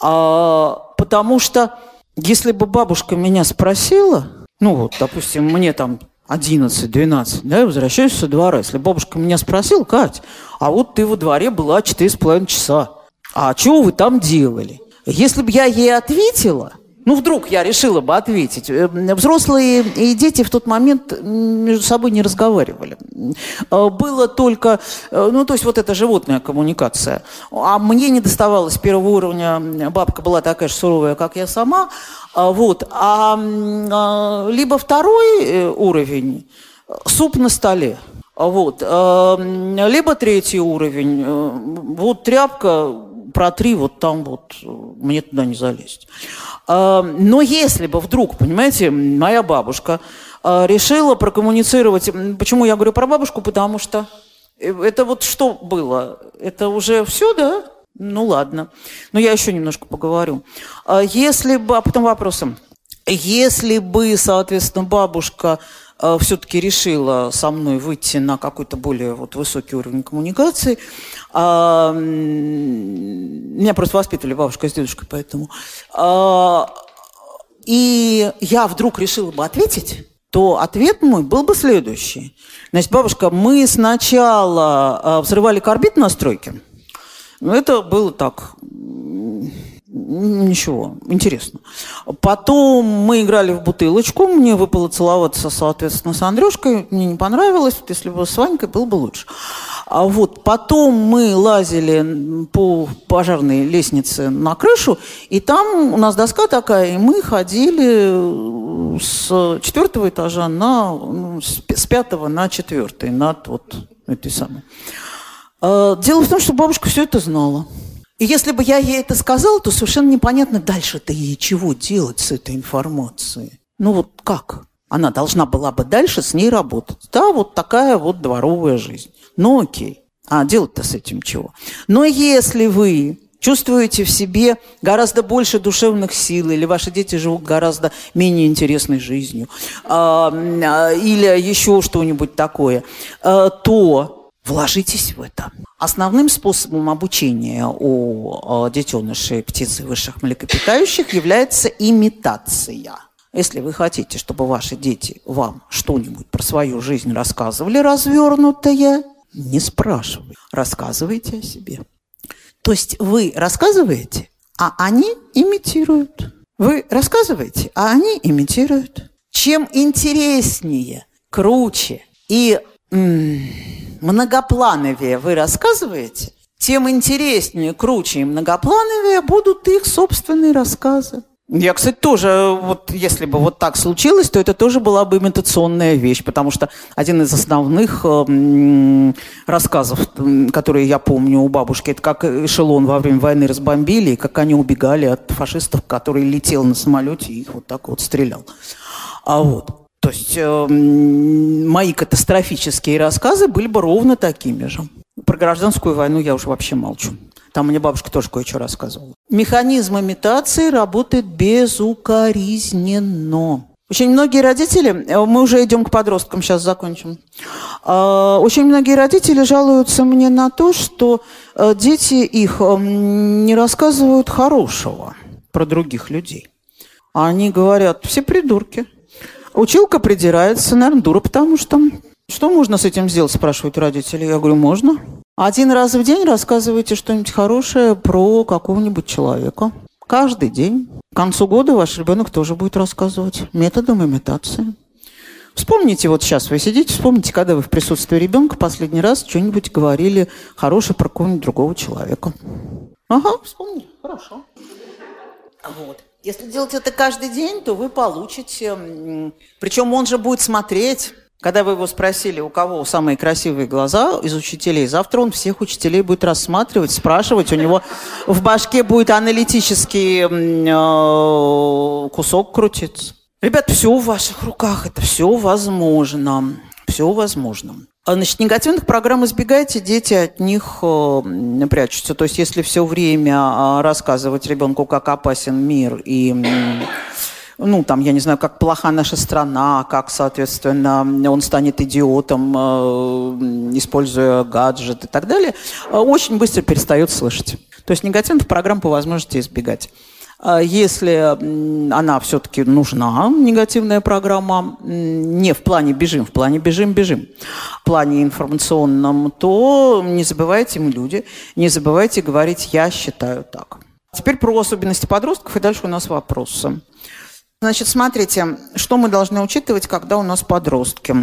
А, потому что если бы бабушка меня спросила, ну вот, допустим, мне там 11-12, да, я возвращаюсь со двора. Если бабушка меня спросила, Кать, а вот ты во дворе была 4,5 часа, а что вы там делали? Если бы я ей ответила, ну, вдруг я решила бы ответить. Э, взрослые и дети в тот момент между собой не разговаривали. Э, было только, э, ну, то есть вот эта животная коммуникация. А мне не доставалось первого уровня. Бабка была такая же суровая, как я сама. Вот. А, а либо второй уровень – суп на столе. Вот. Либо третий уровень – вот тряпка, протри, вот там вот, мне туда не залезть. Но если бы вдруг, понимаете, моя бабушка а, решила прокоммуницировать... Почему я говорю про бабушку? Потому что э, это вот что было? Это уже все, да? Ну ладно. Но я еще немножко поговорю. А если бы... А потом вопросом. Если бы, соответственно, бабушка Э, все-таки решила со мной выйти на какой-то более вот высокий уровень коммуникации. А, меня просто воспитывали бабушка с дедушкой, поэтому. А, и я вдруг решила бы ответить, то ответ мой был бы следующий. Значит, бабушка, мы сначала э, взрывали карбид на стройке. Но это было так, Ничего, интересно. Потом мы играли в бутылочку, мне выпало целоваться, соответственно, с Андрюшкой, мне не понравилось, если бы с Ванькой было бы лучше. А вот потом мы лазили по пожарной лестнице на крышу, и там у нас доска такая, и мы ходили с четвертого этажа на, ну, с пятого на четвертый, над вот этой самой. А, дело в том, что бабушка все это знала. И если бы я ей это сказала, то совершенно непонятно дальше-то ей чего делать с этой информацией. Ну вот как? Она должна была бы дальше с ней работать. Да, вот такая вот дворовая жизнь. Ну окей. А делать-то с этим чего? Но если вы чувствуете в себе гораздо больше душевных сил, или ваши дети живут гораздо менее интересной жизнью, а, а, или еще что-нибудь такое, а, то Вложитесь в это. Основным способом обучения у детенышей птиц и высших млекопитающих является имитация. Если вы хотите, чтобы ваши дети вам что-нибудь про свою жизнь рассказывали развернутое, не спрашивайте, рассказывайте о себе. То есть вы рассказываете, а они имитируют. Вы рассказываете, а они имитируют. Чем интереснее, круче и многоплановее вы рассказываете, тем интереснее, круче и многоплановее будут их собственные рассказы. Я, кстати, тоже, вот если бы вот так случилось, то это тоже была бы имитационная вещь, потому что один из основных э, рассказов, которые я помню у бабушки, это как эшелон во время войны разбомбили, и как они убегали от фашистов, который летел на самолете и их вот так вот стрелял. А вот. То есть э, мои катастрофические рассказы были бы ровно такими же. Про гражданскую войну я уже вообще молчу. Там мне бабушка тоже кое-что рассказывала. Механизм имитации работает безукоризненно. Очень многие родители, э, мы уже идем к подросткам, сейчас закончим. А, очень многие родители жалуются мне на то, что э, дети их эм, не рассказывают хорошего про других людей. Они говорят, все придурки. Училка придирается, наверное, дура, потому что... Что можно с этим сделать, спрашивают родители. Я говорю, можно. Один раз в день рассказывайте что-нибудь хорошее про какого-нибудь человека. Каждый день. К концу года ваш ребенок тоже будет рассказывать методом имитации. Вспомните, вот сейчас вы сидите, вспомните, когда вы в присутствии ребенка последний раз что-нибудь говорили хорошее про какого-нибудь другого человека. Ага, вспомнили. Хорошо. Вот. Если делать это каждый день, то вы получите... Причем он же будет смотреть. Когда вы его спросили, у кого самые красивые глаза из учителей, завтра он всех учителей будет рассматривать, спрашивать. У него в башке будет аналитический э, кусок крутиться. Ребят, все в ваших руках, это все возможно. Все возможно. А, значит, негативных программ избегайте, дети от них э, прячутся. То есть, если все время э, рассказывать ребенку, как опасен мир и ну, там, я не знаю, как плоха наша страна, как, соответственно, он станет идиотом, э, используя гаджет и так далее, э, очень быстро перестает слышать. То есть негативных программ по возможности избегать. А если она все-таки нужна, негативная программа, не в плане бежим, в плане бежим, бежим, в плане информационном, то не забывайте, мы люди, не забывайте говорить «я считаю так». Теперь про особенности подростков, и дальше у нас вопросы. Значит, смотрите, что мы должны учитывать, когда у нас подростки.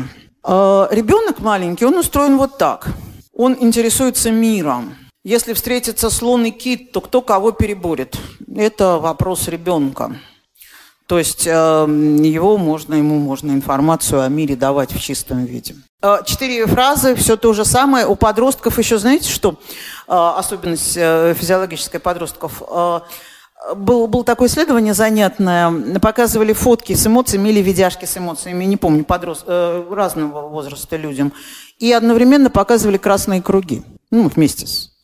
А, Ребенок маленький, он устроен вот так. Он интересуется миром. Если встретится слон и кит, то кто кого переборет? Это вопрос ребенка. То есть э, его можно, ему можно информацию о мире давать в чистом виде. Э, четыре фразы, все то же самое. У подростков еще, знаете, что э, особенность физиологическая подростков? Был, было такое исследование занятное. Показывали фотки с эмоциями или видяшки с эмоциями, не помню, подрост, разного возраста людям. И одновременно показывали красные круги. Ну, вместе с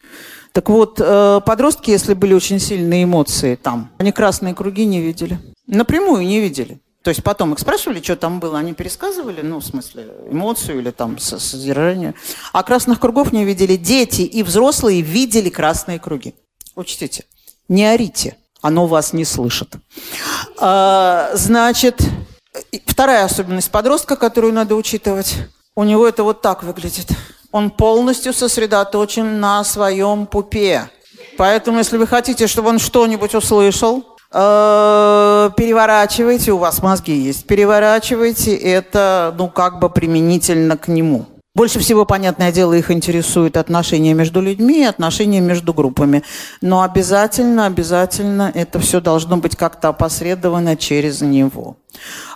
так вот, э, подростки, если были очень сильные эмоции там, они красные круги не видели. Напрямую не видели. То есть потом их спрашивали, что там было, они пересказывали, ну, в смысле, эмоцию или там содержание. А красных кругов не видели. Дети и взрослые видели красные круги. Учтите, не орите, оно вас не слышит. А, значит, вторая особенность подростка, которую надо учитывать, у него это вот так выглядит. Он полностью сосредоточен на своем пупе. Поэтому, если вы хотите, чтобы он что-нибудь услышал, э, переворачивайте, у вас мозги есть, переворачивайте это, ну, как бы применительно к нему. Больше всего, понятное дело, их интересуют отношения между людьми и отношения между группами. Но обязательно, обязательно это все должно быть как-то опосредовано через него.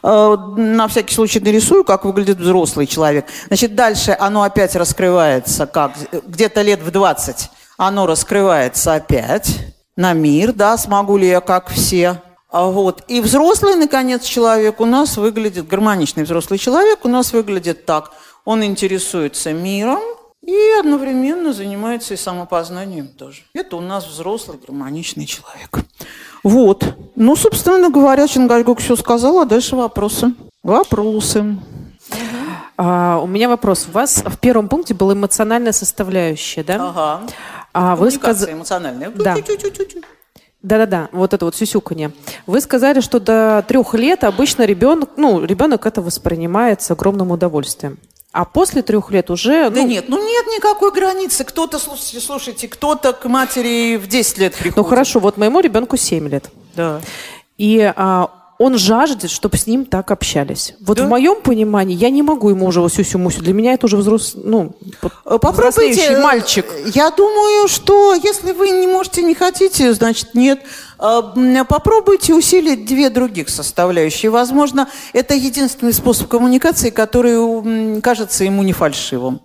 Э, на всякий случай нарисую, как выглядит взрослый человек. Значит, дальше оно опять раскрывается, как где-то лет в 20 оно раскрывается опять на мир, да, смогу ли я как все. А вот. И взрослый, наконец, человек у нас выглядит, гармоничный взрослый человек у нас выглядит так – он интересуется миром и одновременно занимается и самопознанием тоже. Это у нас взрослый, гармоничный человек. Вот. Ну, собственно говоря, Чингальгук все сказал, а дальше вопросы. Вопросы. А, у меня вопрос. У вас в первом пункте была эмоциональная составляющая, да? Ага. А вы сказали... эмоциональная. Да. Да-да-да, вот это вот сюсюканье. Вы сказали, что до трех лет обычно ребенок, ну, ребенок это воспринимает с огромным удовольствием. А после трех лет уже... Да ну, нет, ну нет никакой границы. Кто-то, слушайте, слушайте, кто-то к матери в 10 лет приходит. Ну хорошо, вот моему ребенку 7 лет. Да. И а, он жаждет, чтобы с ним так общались. Вот Да? в моем понимании я не могу ему уже сюсю-мусю. Для меня это уже взрослый, ну, п- Попробуйте. взрослеющий мальчик. Я думаю, что если вы не можете, не хотите, значит нет. М, Попробуйте усилить две других составляющие. Возможно, это единственный способ коммуникации, который кажется ему не фальшивым.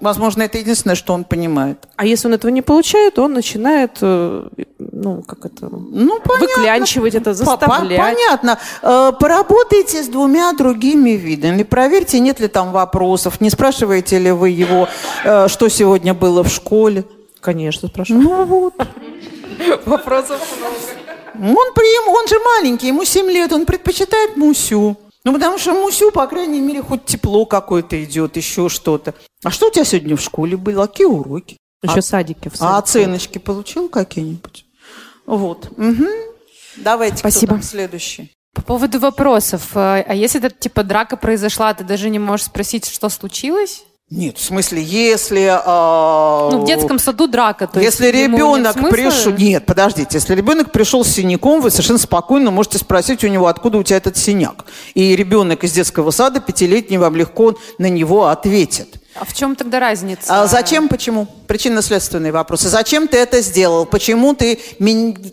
Возможно, это единственное, что он понимает. А если он этого не получает, он начинает, э, ну, как это, Ну, понятно. выклянчивать это, заставлять. Понятно. Э, Поработайте с двумя другими видами. Проверьте, нет ли там вопросов. Не спрашиваете ли вы его, э, что сегодня было в школе. Конечно, спрашиваю. Ну вот. Вопросов Он, прием, он же маленький, ему 7 лет, он предпочитает Мусю. Ну, потому что Мусю, по крайней мере, хоть тепло какое-то идет, еще что-то. А что у тебя сегодня в школе было? Какие уроки? Еще А- садики. В А садике. оценочки получил какие-нибудь? Вот. Мгм. Давайте, Спасибо. кто там следующий? По поводу вопросов. э, А если это типа драка произошла, ты даже не можешь спросить, что случилось? Нет, в смысле, если... а, Ну, в детском саду драка. То если есть нет ребенок смысла? пришел... Нет, подождите. Если ребенок пришел с синяком, вы совершенно спокойно можете спросить у него, откуда у тебя этот синяк. И ребенок из детского сада, пятилетний, вам легко на него ответит. А в чем тогда разница? А зачем, почему? Причинно-следственные вопросы. Зачем ты это сделал? Почему ты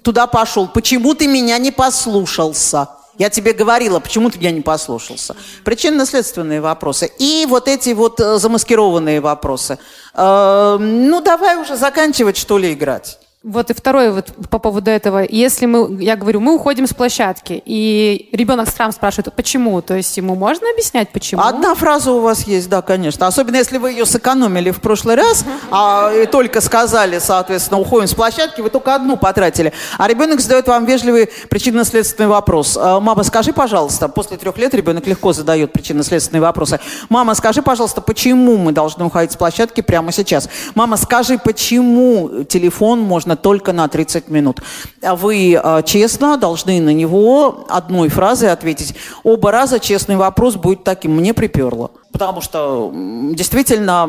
туда пошел? Почему ты меня не послушался? Я тебе говорила, почему ты меня не послушался? Причинно-следственные вопросы. И вот эти вот э, замаскированные вопросы. Э, ну, давай уже заканчивать, что ли, играть. Вот и второй вот по поводу этого. Если мы, я говорю, мы уходим с площадки, и ребенок сам спрашивает, почему, то есть ему можно объяснять, почему? Одна фраза у вас есть, да, конечно. Особенно если вы ее сэкономили в прошлый раз, а и только сказали, соответственно, уходим с площадки, вы только одну потратили. А ребенок задает вам вежливый причинно-следственный вопрос. А, Мама, скажи, пожалуйста, после трех лет ребенок легко задает причинно-следственные вопросы. Мама, скажи, пожалуйста, почему мы должны уходить с площадки прямо сейчас? Мама, скажи, почему телефон можно можно только на 30 минут. А Вы э, честно должны на него одной фразой ответить. Оба раза честный вопрос будет таким «мне приперло». Потому что действительно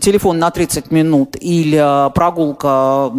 телефон на 30 минут или э, прогулка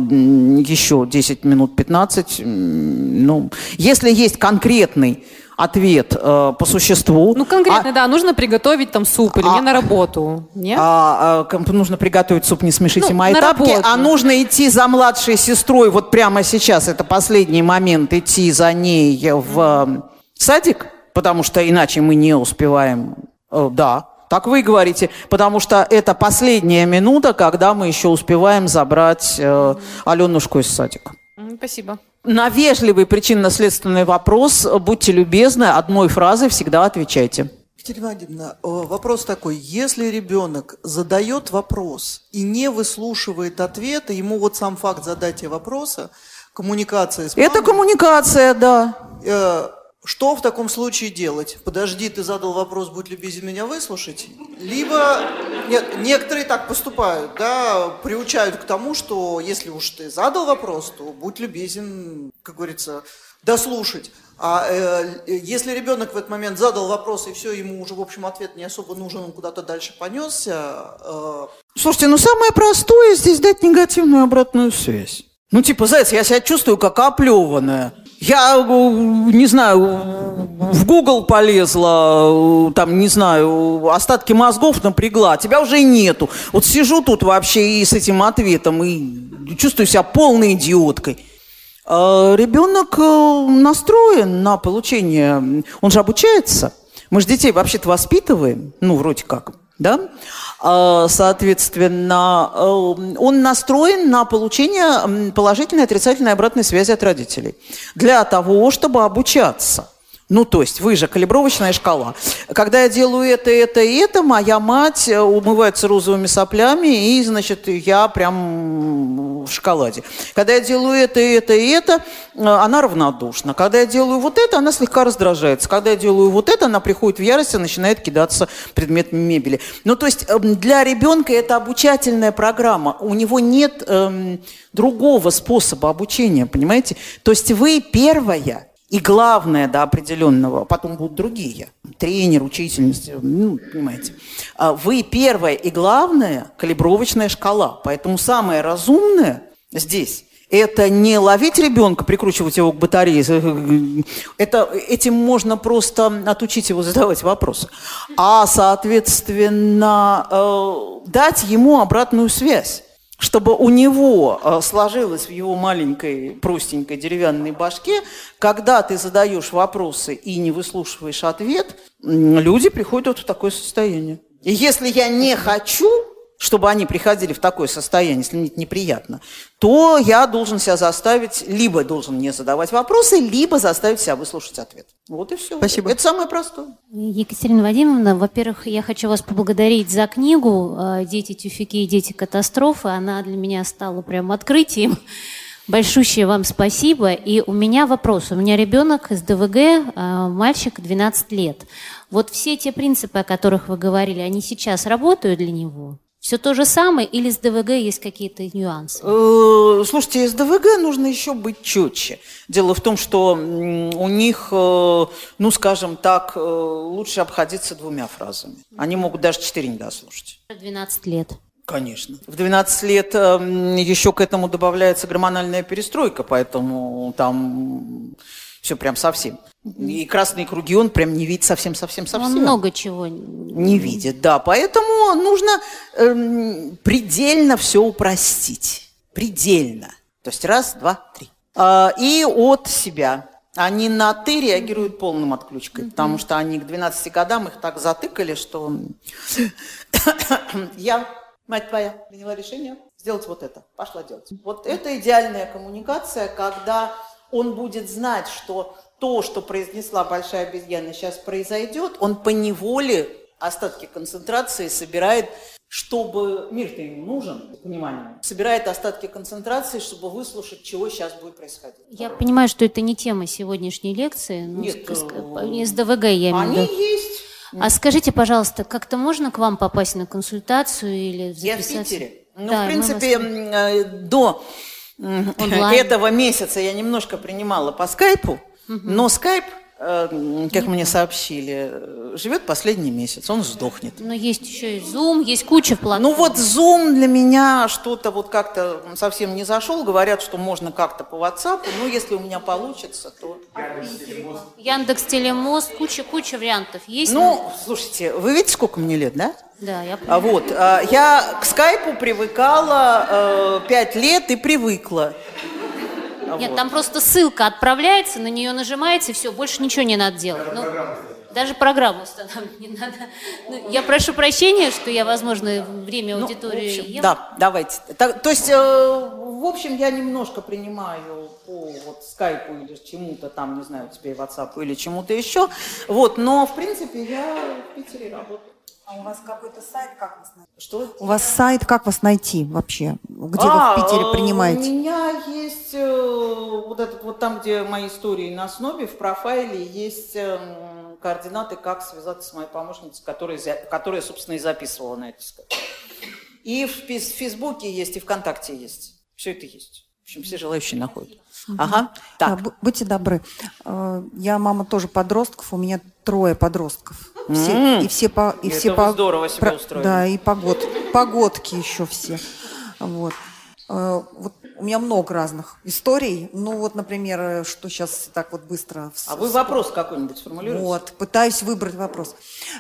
еще 10 минут 15, м, ну, если есть конкретный ответ э, по существу. Ну, конкретно, а- да, нужно приготовить там суп или А- мне на работу. Нет? а, а, нужно приготовить суп, не смешите Ну, мои тапки. работу. А нужно идти за младшей сестрой вот прямо сейчас, это последний момент, идти за ней в э, садик, потому что иначе мы не успеваем. Э, да, так вы и говорите, потому что это последняя минута, когда мы еще успеваем забрать э, Аленушку из садика. Спасибо. На вежливый причинно-следственный вопрос, будьте любезны, одной фразой всегда отвечайте. Екатерина Владимировна, э, вопрос такой. Если ребенок задает вопрос и не выслушивает ответа, ему вот сам факт задатия вопроса, коммуникация с Это мамой, коммуникация, да. э, что в таком случае делать? Подожди, ты задал вопрос, будь любезен меня выслушать? Либо, нет, некоторые так поступают, да, приучают к тому, что если уж ты задал вопрос, то будь любезен, как говорится, дослушать. А э, если ребенок в этот момент задал вопрос, и все, ему уже, в общем, ответ не особо нужен, он куда-то дальше понесся, э, Слушайте, ну самое простое здесь дать негативную обратную связь. Ну типа, заяц, я себя чувствую как оплеванная. Я, э, не знаю, в Google полезла, э, там, не знаю, остатки мозгов напрягла, тебя уже нету. Вот сижу тут вообще и с этим ответом, и чувствую себя полной идиоткой. А Ребенок э, настроен на получение, он же обучается. Мы же детей вообще-то воспитываем, ну, вроде как, да? А, Соответственно, э, он настроен на получение положительной и отрицательной обратной связи от родителей. Для того, чтобы обучаться. Ну, то есть, вы же калибровочная шкала. Когда я делаю это, это и это, моя мать э, умывается розовыми соплями, и, значит, я прям в шоколаде. Когда я делаю это, это, и это, э, она равнодушна. Когда я делаю вот это, она слегка раздражается. Когда я делаю вот это, она приходит в ярость и начинает кидаться предметами мебели. Ну, то есть, эм, для ребенка это обучательная программа. У него нет эм, другого способа обучения, понимаете? То есть, вы первая и главное до определенного, потом будут другие, тренер, учительница, ну, понимаете. А Вы первая и главное калибровочная шкала. Поэтому самое разумное здесь это не ловить ребенка, прикручивать его к батарее. Это, этим можно просто отучить его задавать вопросы. А, соответственно, э, дать ему обратную связь чтобы у него э, сложилось в его маленькой простенькой деревянной башке, когда ты задаешь вопросы и не выслушиваешь ответ, люди приходят вот в такое состояние. И если я не хочу, чтобы они приходили в такое состояние, если мне это неприятно, то я должен себя заставить, либо должен не задавать вопросы, либо заставить себя выслушать ответ. Вот и все. Спасибо. Это самое простое. Екатерина Вадимовна, во-первых, я хочу вас поблагодарить за книгу э, «Дети тюфяки и дети катастрофы». Она для меня стала прям открытием. Большущее вам спасибо. И у меня вопрос. У меня ребенок из ДВГ, э, мальчик 12 лет. Вот все те принципы, о которых вы говорили, они сейчас работают для него? Все то же самое или с ДВГ есть какие-то нюансы? Э, Слушайте, из ДВГ нужно еще быть четче. Дело в том, что у них, э, ну, скажем так, э, лучше обходиться двумя фразами. Они могут даже четыре не дослушать. 12 лет. Конечно. В 12 лет эм, еще к этому добавляется гормональная перестройка, поэтому там все прям совсем. И красные круги он прям не видит совсем-совсем-совсем. Он много чего Не видит, да. Поэтому нужно эм, предельно все упростить. Предельно. То есть раз, два, три. А, и от себя. Они на «ты» реагируют полным отключкой, потому что они к 12 годам их так затыкали, что я, мать твоя, приняла решение сделать вот это. Пошла делать. Вот это идеальная коммуникация, когда он будет знать, что то, что произнесла большая обезьяна, сейчас произойдет, он по неволе остатки концентрации собирает, чтобы мир-то ему нужен, понимание, собирает остатки концентрации, чтобы выслушать, чего сейчас будет происходить. Я понимаю, что это не тема сегодняшней лекции. но Нет, ск- ск- э, из ДВГ я имею в Они виду. есть. А скажите, пожалуйста, как-то можно к вам попасть на консультацию или Я в записаться? Питере. Ну, Да, в принципе, вас- э, до онлайн. Этого месяца я немножко принимала по скайпу, но скайп, э, как мне сообщили, э, живет последний месяц, он сдохнет. Но есть еще и Zoom, есть куча платформ. Ну вот Zoom для меня что-то вот как-то совсем не зашел. Говорят, что можно как-то по WhatsApp. Ну, если у меня получится, то... Яндекс Телемост, куча-куча вариантов есть. Ну, слушайте, вы видите, сколько мне лет, да? да, я А понимаю. вот, а, я к скайпу привыкала э, пять лет и привыкла. А Нет, вот. там просто ссылка отправляется, на нее нажимается, и все, больше ничего не надо делать. Ну, даже программу устанавливать не надо. Ну, я прошу прощения, что я, возможно, время Ну, аудитории общем, ем. Да, давайте. Так, то есть, э, в общем, я немножко принимаю по вот, скайпу или чему-то там, не знаю, теперь WhatsApp или чему-то еще. Вот, но, в принципе, я в Питере работаю. А у вас какой-то сайт, как вас найти? Что? У вас сайт, как вас найти вообще? Где А, вы в Питере э, У принимаете? меня есть э, вот этот вот там, где мои истории на основе, в профайле есть эм, координаты, как связаться с моей помощницей, которая, которая собственно, и записывала на это скайп. И в Фейс- в Фейсбуке есть, и ВКонтакте есть. Все это есть. В общем, все желающие находят. Ага. Да, Так. бу- будьте добры. Э, Я мама тоже подростков, у меня трое подростков. Все, М. и все по, и Это все по- здорово себе про- устроили. Да, и погод, погодки еще все. Вот. Э, вот у меня много разных историй. Ну вот, например, э, что сейчас так вот быстро. А вы вопрос какой-нибудь сформулируете? Вот, пытаюсь выбрать вопрос.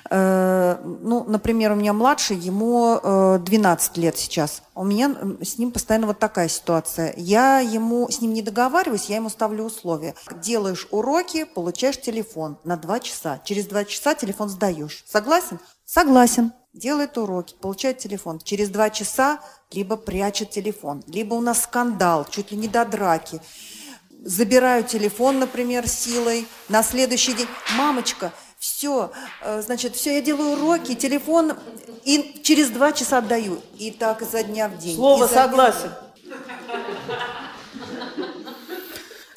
Э, ну, например, у меня младший, ему э, 12 лет сейчас. У меня с ним постоянно вот такая ситуация. Я ему, с ним не договариваюсь, я ему ставлю условия. Делаешь уроки, получаешь телефон на 2 часа. Через 2 часа телефон сдаешь. Согласен? Согласен. Делает уроки, получает телефон. Через два часа либо прячет телефон, либо у нас скандал, чуть ли не до драки забираю телефон, например, силой, на следующий день, мамочка, все, значит, все, я делаю уроки, телефон, и через два часа отдаю. И так изо дня в день. Слово изо дня согласен. день.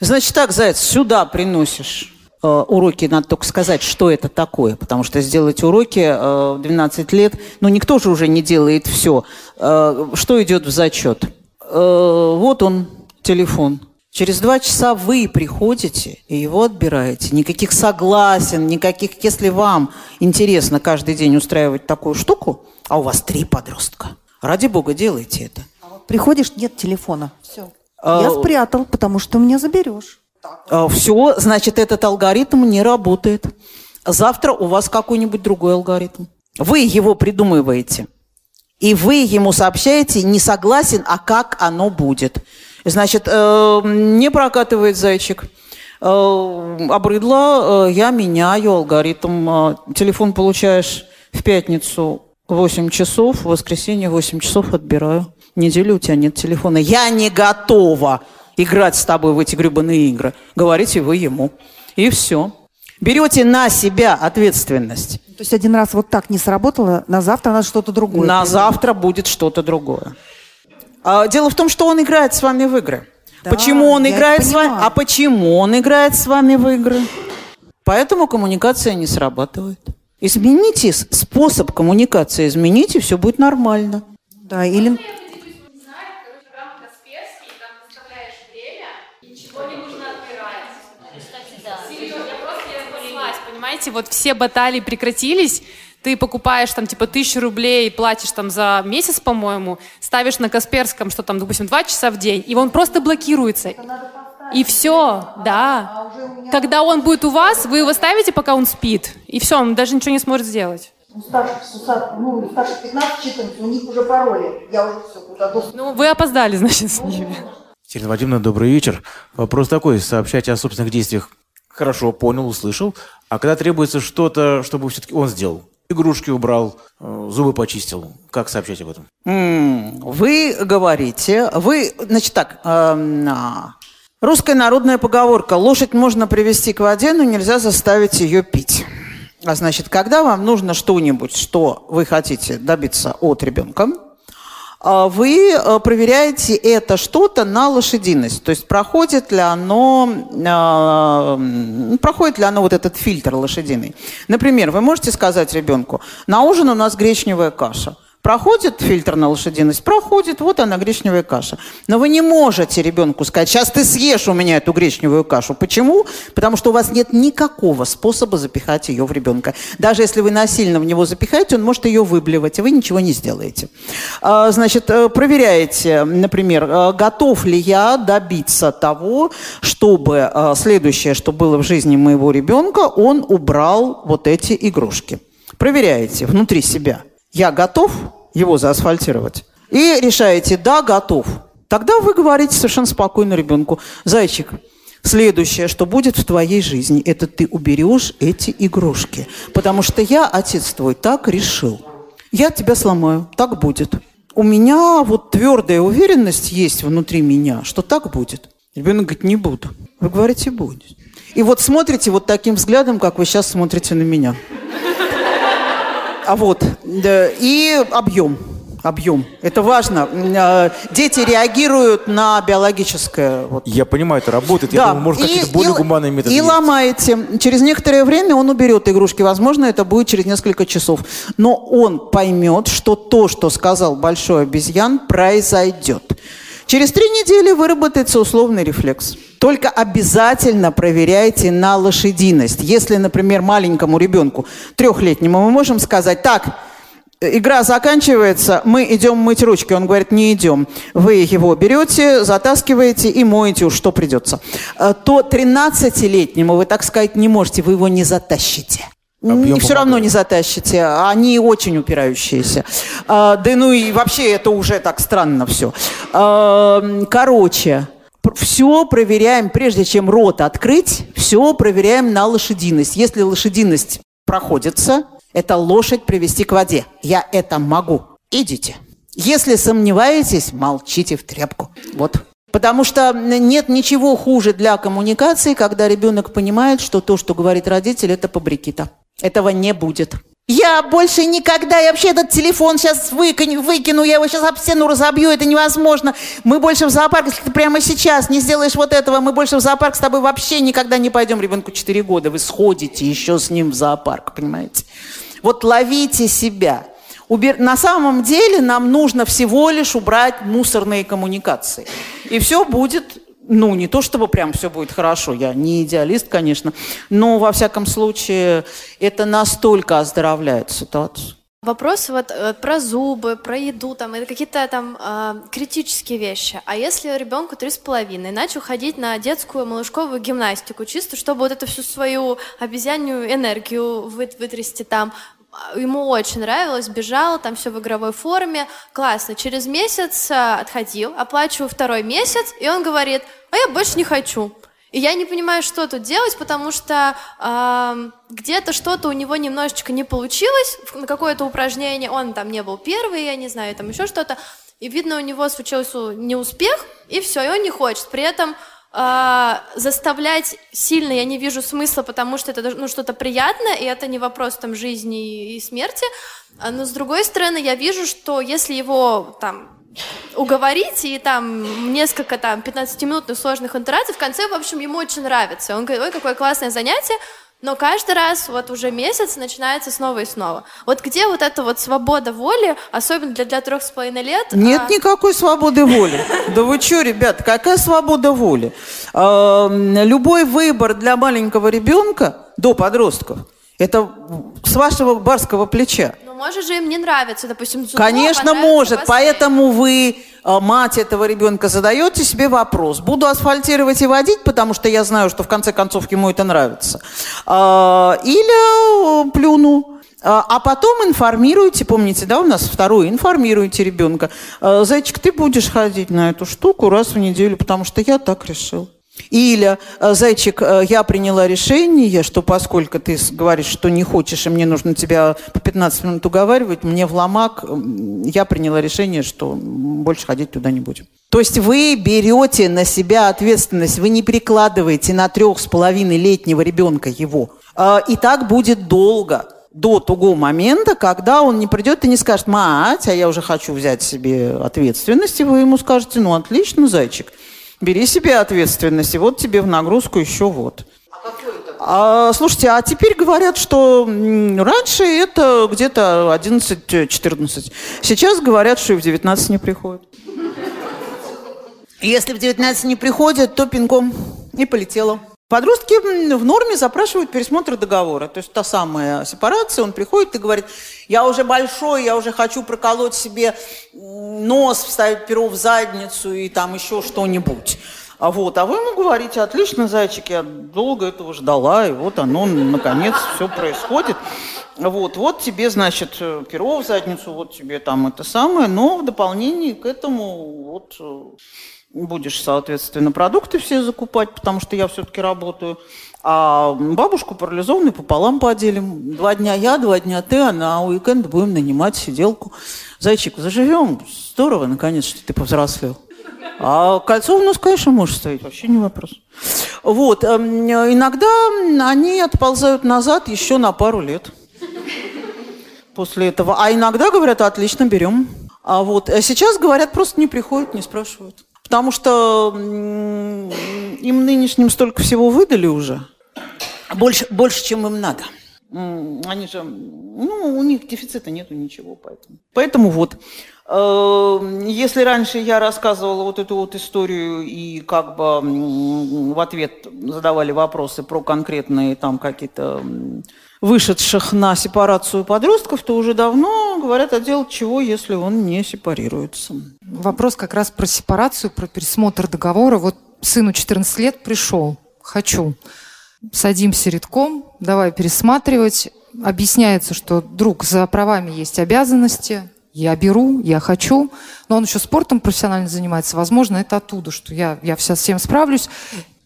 Значит так, Заяц, сюда приносишь э, уроки, надо только сказать, что это такое, потому что сделать уроки э, в 12 лет, ну никто же уже не делает все. Э, что идет в зачет? Э, вот он, телефон. Через два часа вы приходите и его отбираете. Никаких согласен, никаких... Если вам интересно каждый день устраивать такую штуку, а у вас три подростка, ради бога, делайте это. Приходишь, нет телефона. Все. А, Я спрятал, потому что меня заберешь. Все, значит, этот алгоритм не работает. Завтра у вас какой-нибудь другой алгоритм. Вы его придумываете. И вы ему сообщаете, не согласен, а как оно будет. Значит, э, не прокатывает зайчик. Э, обрыдло, э, я меняю алгоритм. Э, телефон получаешь в пятницу 8 часов, в воскресенье 8 часов отбираю. Неделю у тебя нет телефона. Я не готова играть с тобой в эти гребаные игры. Говорите вы ему. И все. Берете на себя ответственность. То есть один раз вот так не сработало, на завтра надо что-то другое. На придумать. завтра будет что-то другое. А, дело в том, что он играет с вами в игры. Да, почему он играет с вами? А почему он играет с вами в игры? Поэтому коммуникация не срабатывает. Измените способ коммуникации, измените, все будет нормально. Да, или... Понимаете, вот все баталии прекратились, ты покупаешь там типа тысячу рублей, платишь там за месяц, по-моему, ставишь на Касперском, что там, допустим, два часа в день, и он просто блокируется. И все, да. Когда он будет у вас, вы его ставите, пока он спит, и все, он даже ничего не сможет сделать. У старших, ну, старших 15-14, у них уже пароли. Я уже все, куда Ну, вы опоздали, значит, с ними. Екатерина Вадимовна, добрый вечер. Вопрос такой, сообщать о собственных действиях хорошо, понял, услышал. А когда требуется что-то, чтобы все-таки он сделал? Игрушки убрал, э, зубы почистил. Как сообщать об этом? Вы говорите, вы, значит так, эм, а, русская народная поговорка «лошадь можно привести к воде, но нельзя заставить ее пить». А значит, когда вам нужно что-нибудь, что вы хотите добиться от ребенка, вы э, проверяете это что-то на лошадиность. То есть проходит ли оно, а, проходит ли оно вот этот фильтр лошадиный. Например, вы можете сказать ребенку, на ужин у нас гречневая каша. Проходит фильтр на лошадиность? Проходит. Вот она, гречневая каша. Но вы не можете ребенку сказать, сейчас ты съешь у меня эту гречневую кашу. Почему? Потому что у вас нет никакого способа запихать ее в ребенка. Даже если вы насильно в него запихаете, он может ее выблевать, и вы ничего не сделаете. А, Значит, э, проверяете, например, э, готов ли я добиться того, чтобы э, следующее, что было в жизни моего ребенка, он убрал вот эти игрушки. Проверяете внутри себя. Я готов его заасфальтировать? И решаете, да, готов. Тогда вы говорите совершенно спокойно ребенку, зайчик, следующее, что будет в твоей жизни, это ты уберешь эти игрушки. Потому что я, отец твой, так решил. Я тебя сломаю, так будет. У меня вот твердая уверенность есть внутри меня, что так будет. Ребенок говорит, не буду. Вы говорите, будет. И вот смотрите вот таким взглядом, как вы сейчас смотрите на меня. А вот, и объем. Объем. Это важно. Э, Дети реагируют на биологическое. Вот. Я понимаю, это работает. Я Да. думаю, может, какие-то более и- гуманные методы И есть. ломаете. Через некоторое время он уберет игрушки. Возможно, это будет через несколько часов. Но он поймет, что то, что сказал большой обезьян, произойдет. Через три недели выработается условный рефлекс. Только обязательно проверяйте на лошадиность. Если, например, маленькому ребенку, трехлетнему, мы можем сказать, так, игра заканчивается, мы идем мыть ручки. Он говорит, не идем. Вы его берете, затаскиваете и моете уж что придется. Э, То 13-летнему вы так сказать не можете, вы его не затащите. Объем все равно не затащите. Они очень упирающиеся. А, да ну и вообще это уже так странно все. короче, все проверяем, прежде чем рот открыть, все проверяем на лошадиность. Если лошадиность проходится, это лошадь привести к воде. Я это могу. Идите. Если сомневаетесь, молчите в тряпку. Вот. Потому что нет ничего хуже для коммуникации, когда ребенок понимает, что то, что говорит родитель, это побрикита. Этого не будет. Я больше никогда, я вообще этот телефон сейчас выкину, выкину, я его сейчас об стену разобью, это невозможно. Мы больше в зоопарк, если ты прямо сейчас не сделаешь вот этого, мы больше в зоопарк с тобой вообще никогда не пойдем. Ребенку 4 года, вы сходите еще с ним в зоопарк, понимаете? Вот ловите себя. Убер- На самом деле нам нужно всего лишь убрать мусорные коммуникации. И все будет, ну, не то чтобы прям все будет хорошо, я не идеалист, конечно, но во всяком случае это настолько оздоровляет ситуацию. Вопрос вот э, про зубы, про еду, там, это какие-то там э, критические вещи. А если ребенку три с половиной, начал ходить на детскую малышковую гимнастику, чисто чтобы вот эту всю свою обезьянную энергию вы- вытрясти там, ему очень нравилось, бежал, там все в игровой форме, классно. Через месяц э, отходил, оплачиваю второй месяц, и он говорит, а я больше не хочу. И я не понимаю, что тут делать, потому что ам, где-то что-то у него немножечко не получилось, на какое-то упражнение, он там не был первый, я не знаю, там еще что-то, и видно, у него случился неуспех, и все, и он не хочет. При этом а, заставлять сильно я не вижу смысла, потому что это ну, что-то приятное, и это не вопрос там жизни и смерти. А, Но с другой стороны, я вижу, что если его там уговорить, и там несколько там 15-минутных сложных интераций, в конце, в общем, ему очень нравится. Он говорит, ой, какое классное занятие, но каждый раз, вот уже месяц, начинается снова и снова. Вот где вот эта вот свобода воли, особенно для, для трех с половиной лет? Нет а, никакой свободы воли. Да вы что, ребят, какая свобода воли? А, Любой выбор для маленького ребенка до подростков, это с вашего барского плеча. Может же им не нравится, допустим, дзюдо, Конечно, может. бассейн. Поэтому вы, э, мать этого ребенка, задаете себе вопрос. Буду асфальтировать и водить, потому что я знаю, что в конце концов ему это нравится. А, Или э, плюну. А а потом информируйте, помните, да, у нас второе, информируйте ребенка. «Э, Зайчик, ты будешь ходить на эту штуку раз в неделю, потому что я так решил. Или, э, зайчик, э, я приняла решение, что поскольку ты говоришь, что не хочешь, и мне нужно тебя по 15 минут уговаривать, мне в ломак, я приняла решение, что больше ходить туда не будем. То есть вы берете на себя ответственность, вы не перекладываете на трех с половиной летнего ребенка его. Э, И так будет долго до того момента, когда он не придет и не скажет, мать, а я уже хочу взять себе ответственность, и вы ему скажете, ну отлично, зайчик, бери себе ответственность, и вот тебе в нагрузку еще вот. А, слушайте, а теперь говорят, что раньше это где-то 11-14. Сейчас говорят, что и в 19 не приходят. Если в 19 не приходят, то пинком и полетело. Подростки в норме запрашивают пересмотр договора. То есть та самая сепарация, он приходит и говорит, я уже большой, я уже хочу проколоть себе нос, вставить перо в задницу и там еще что-нибудь. А вот, а вы ему говорите, отлично, зайчик, я долго этого ждала, и вот оно, наконец, все происходит. Вот, вот тебе, значит, перо в задницу, вот тебе там это самое, но в дополнение к этому вот э, будешь, соответственно, продукты все закупать, потому что я все-таки работаю. А бабушку парализованную пополам поделим. Два дня я, два дня ты, а на уикенд будем нанимать сиделку. Зайчик, заживем. Здорово, наконец, что ты повзрослел. А кольцо у нас, конечно, может стоять, вообще не вопрос. Вот, эм, иногда они отползают назад еще на пару лет после этого. А иногда говорят, отлично, берем. А вот а сейчас говорят, просто не приходят, не спрашивают. Потому что им нынешним столько всего выдали уже. Больше, больше чем им надо. Они же, ну, у них дефицита нету ничего, поэтому. Поэтому вот. Э, Если раньше я рассказывала вот эту вот историю и как бы в ответ задавали вопросы про конкретные там какие-то вышедших на сепарацию подростков, то уже давно говорят, а делать чего, если он не сепарируется. Вопрос как раз про сепарацию, про пересмотр договора. Вот сыну 14 лет пришел, хочу. Садимся редком, давай пересматривать. Объясняется, что, друг, за правами есть обязанности, я беру, я хочу, но он еще спортом профессионально занимается, возможно, это оттуда, что я, я вся всем справлюсь.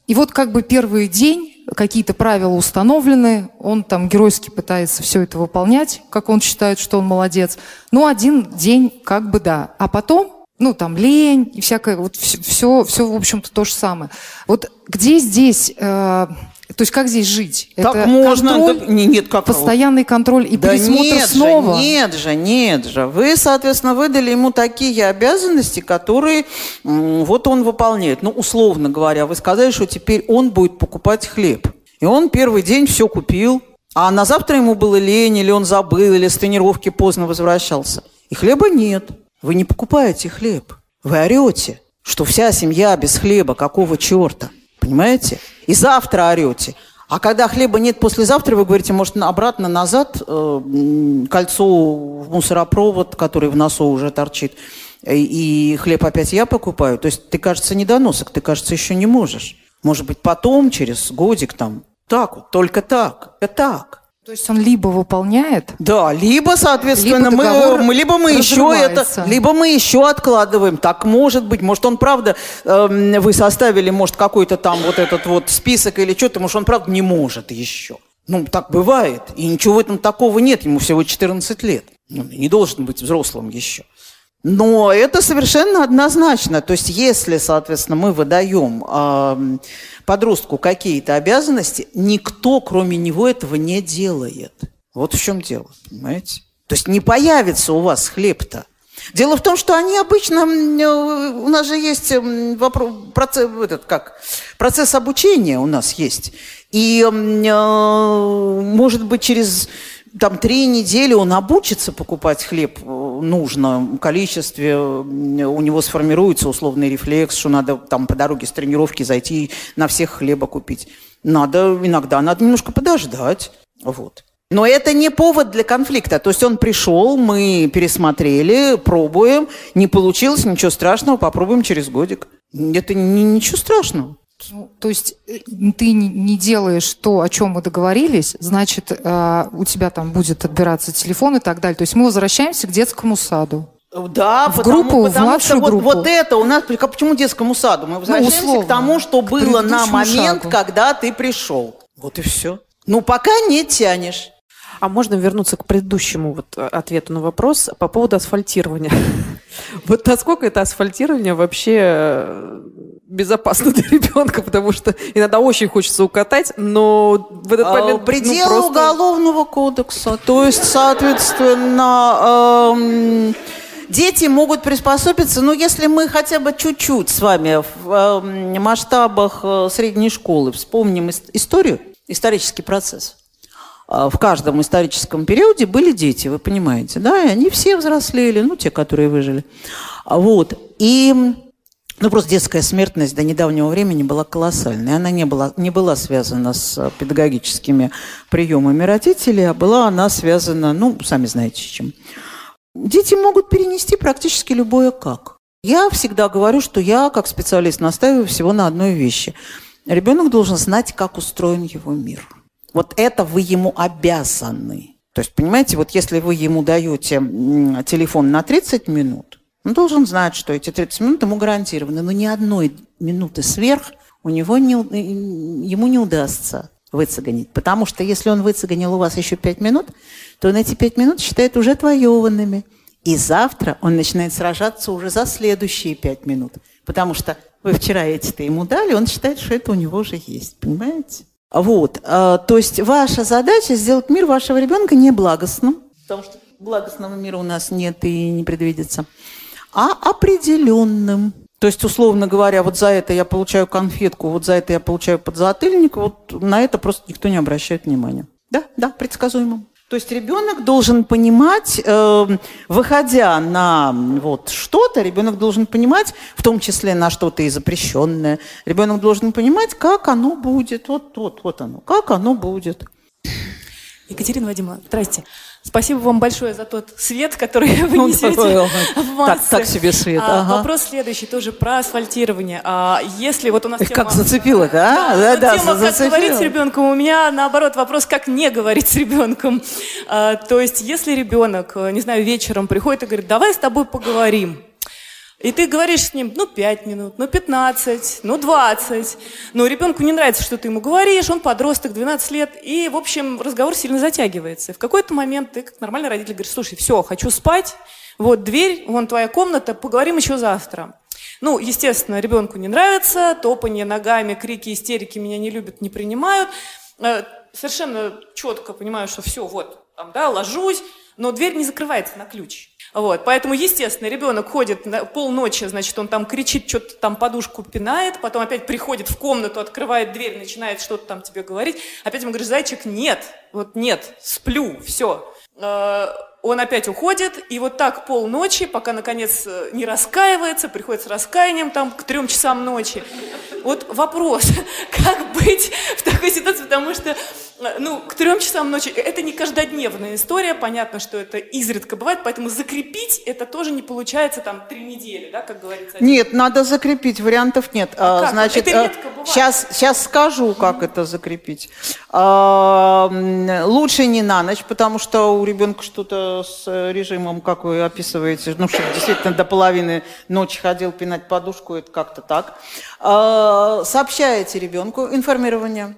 И вот как бы первый день, какие-то правила установлены, он там геройски пытается все это выполнять, как он считает, что он молодец. Ну, один день как бы да. А потом, ну, там, лень и всякое, вот все, все, в общем-то, то же самое. Вот где здесь... э, то есть как здесь жить? Так это можно, контроль, не- нет, как постоянный контроль и Да пересмотр нет снова. Же, нет же, нет же. Вы, соответственно, выдали ему такие обязанности, которые вот он выполняет. Ну, условно говоря, вы сказали, что теперь он будет покупать хлеб. И он первый день все купил, а на завтра ему было лень, или он забыл, или с тренировки поздно возвращался. И хлеба нет. Вы не покупаете хлеб. Вы орете, что вся семья без хлеба, какого черта? Понимаете? И завтра орете. А когда хлеба нет послезавтра, вы говорите, может, обратно назад э, кольцо в мусоропровод, который в носу уже торчит, и, и хлеб опять я покупаю. То есть ты, кажется, недоносок, ты, кажется, еще не можешь. Может быть, потом, через годик там. Так вот, только так. Это так. То есть он либо выполняет, Да, либо, соответственно, Либо мы, мы- либо мы еще это, либо мы еще откладываем. Так может быть, может он правда, эм, вы составили, может какой-то там вот этот вот список или что-то, может он правда не может еще. Ну, так бывает. И ничего в этом такого нет, ему всего 14 лет. Ну, не должен быть взрослым еще. Но это совершенно однозначно. То есть, если, соответственно, мы выдаем ам, подростку какие-то обязанности, никто, кроме него, этого не делает. Вот в чем дело, понимаете? То есть не появится у вас хлеб-то. Дело в том, что они обычно, э, у нас же есть м, вопро- процесс, этот, как, процесс обучения у нас есть. И, э, может быть, через там три недели он обучится покупать хлеб э, в нужном количестве, у него сформируется условный рефлекс, что надо там по дороге с тренировки зайти на всех хлеба купить. Надо, иногда надо немножко подождать. Вот. Но это не повод для конфликта. То есть он пришел, мы пересмотрели, пробуем, не получилось, ничего страшного, попробуем через годик. Это не, ничего страшного. Ну, то есть э, ты не- делаешь то, о чем мы договорились, значит, э, у тебя там будет отбираться телефон и так далее. То есть мы возвращаемся к детскому саду. Да, В потому, группу, в потому младшую что вот, группу. вот это у нас, а почему детскому саду? Мы возвращаемся условно, к тому, что к было на момент, шагу. когда ты пришел. Вот и все. Ну, пока не тянешь. А можно вернуться к предыдущему вот э, ответу на вопрос по поводу асфальтирования. Вот насколько это асфальтирование вообще э, безопасно для ребенка, потому что иногда очень хочется укатать, но в этот А, момент ну, Предел просто- уголовного кодекса. То есть, соответственно, эм, дети могут приспособиться, ну, если мы хотя бы чуть-чуть с вами в эм, масштабах э, средней школы вспомним ис- историю, исторический процесс. А, В каждом историческом периоде были дети, вы понимаете, да, и они все взрослели, ну, те, которые выжили. А Вот. И ну, просто детская смертность до недавнего времени была колоссальной. Она не была, не была связана с педагогическими приемами родителей, а была она связана, ну, сами знаете, с чем. Дети могут перенести практически любое как. Я всегда говорю, что я, как специалист, настаиваю всего на одной вещи. Ребенок должен знать, как устроен его мир. Вот это вы ему обязаны. То есть, понимаете, вот если вы ему даете телефон на 30 минут, он должен знать, что эти 30 минут ему гарантированы. Но ни одной минуты сверх у него не, ему не удастся выцегонить. Потому что если он выцегонил у вас еще 5 минут, то он эти 5 минут считает уже отвоеванными. И завтра он начинает сражаться уже за следующие 5 минут. Потому что вы вчера эти-то ему дали, он считает, что это у него уже есть. Понимаете? Вот. а, То есть ваша задача сделать мир вашего ребенка неблагостным, потому что благостного мира у нас нет и не предвидится, а определенным. То есть, условно говоря, вот за это я получаю конфетку, вот за это я получаю подзатыльник, вот на это просто никто не обращает внимания. Да, да, предсказуемым. То есть ребенок должен понимать, э, выходя на вот что-то, ребенок должен понимать, в том числе на что-то и запрещенное, ребенок должен понимать, как оно будет. Вот, вот, вот оно, как оно будет. Екатерина Вадимовна, здрасте. Спасибо вам большое за тот свет, который вы Ну, несете в массы. Так- так себе свет, А, ага. Вопрос следующий, тоже про асфальтирование. А если вот у нас Эх, тема... Как зацепило, да? Да, Вот да, тема, как зацепило. говорить с ребенком, у меня наоборот вопрос, как не говорить с ребенком. А, то есть, если ребенок, э, не знаю, вечером приходит и говорит, давай с тобой поговорим. И ты говоришь с ним, ну, 5 минут, ну, 15, ну, 20. Но ребенку не нравится, что ты ему говоришь, он подросток, 12 лет, и, в общем, разговор сильно затягивается. И в какой-то момент ты, как нормальный родитель, говоришь, слушай, все, хочу спать, вот дверь, вон твоя комната, поговорим еще завтра. Ну, естественно, ребенку не нравится, топанье ногами, крики, истерики меня не любят, не принимают. Э, Совершенно четко понимаю, что все, вот, там, да, ложусь, но дверь не закрывается на ключ. Вот, поэтому, естественно, ребенок ходит на полночи, значит, он там кричит, что-то там подушку пинает, потом опять приходит в комнату, открывает дверь, начинает что-то там тебе говорить. Опять ему говоришь, зайчик, нет, вот нет, сплю, все. Он опять уходит, и вот так полночи, пока, наконец, э, не раскаивается, приходит с раскаянием там к трем часам ночи. Вот вопрос, как быть в такой ситуации, потому что, э, ну, к трем часам ночи, это не каждодневная история, понятно, что это изредка бывает, поэтому закрепить это тоже не получается там три недели, да, как говорится. Нет, надо закрепить, вариантов нет. А, как? Значит, Это а, редко бывает. сейчас, сейчас скажу, как это закрепить. А, лучше не на ночь, потому что у ребенка что-то с э, режимом, как вы описываете, ну, чтобы действительно до половины ночи ходил пинать подушку, это как-то так. А, сообщаете ребенку информирование.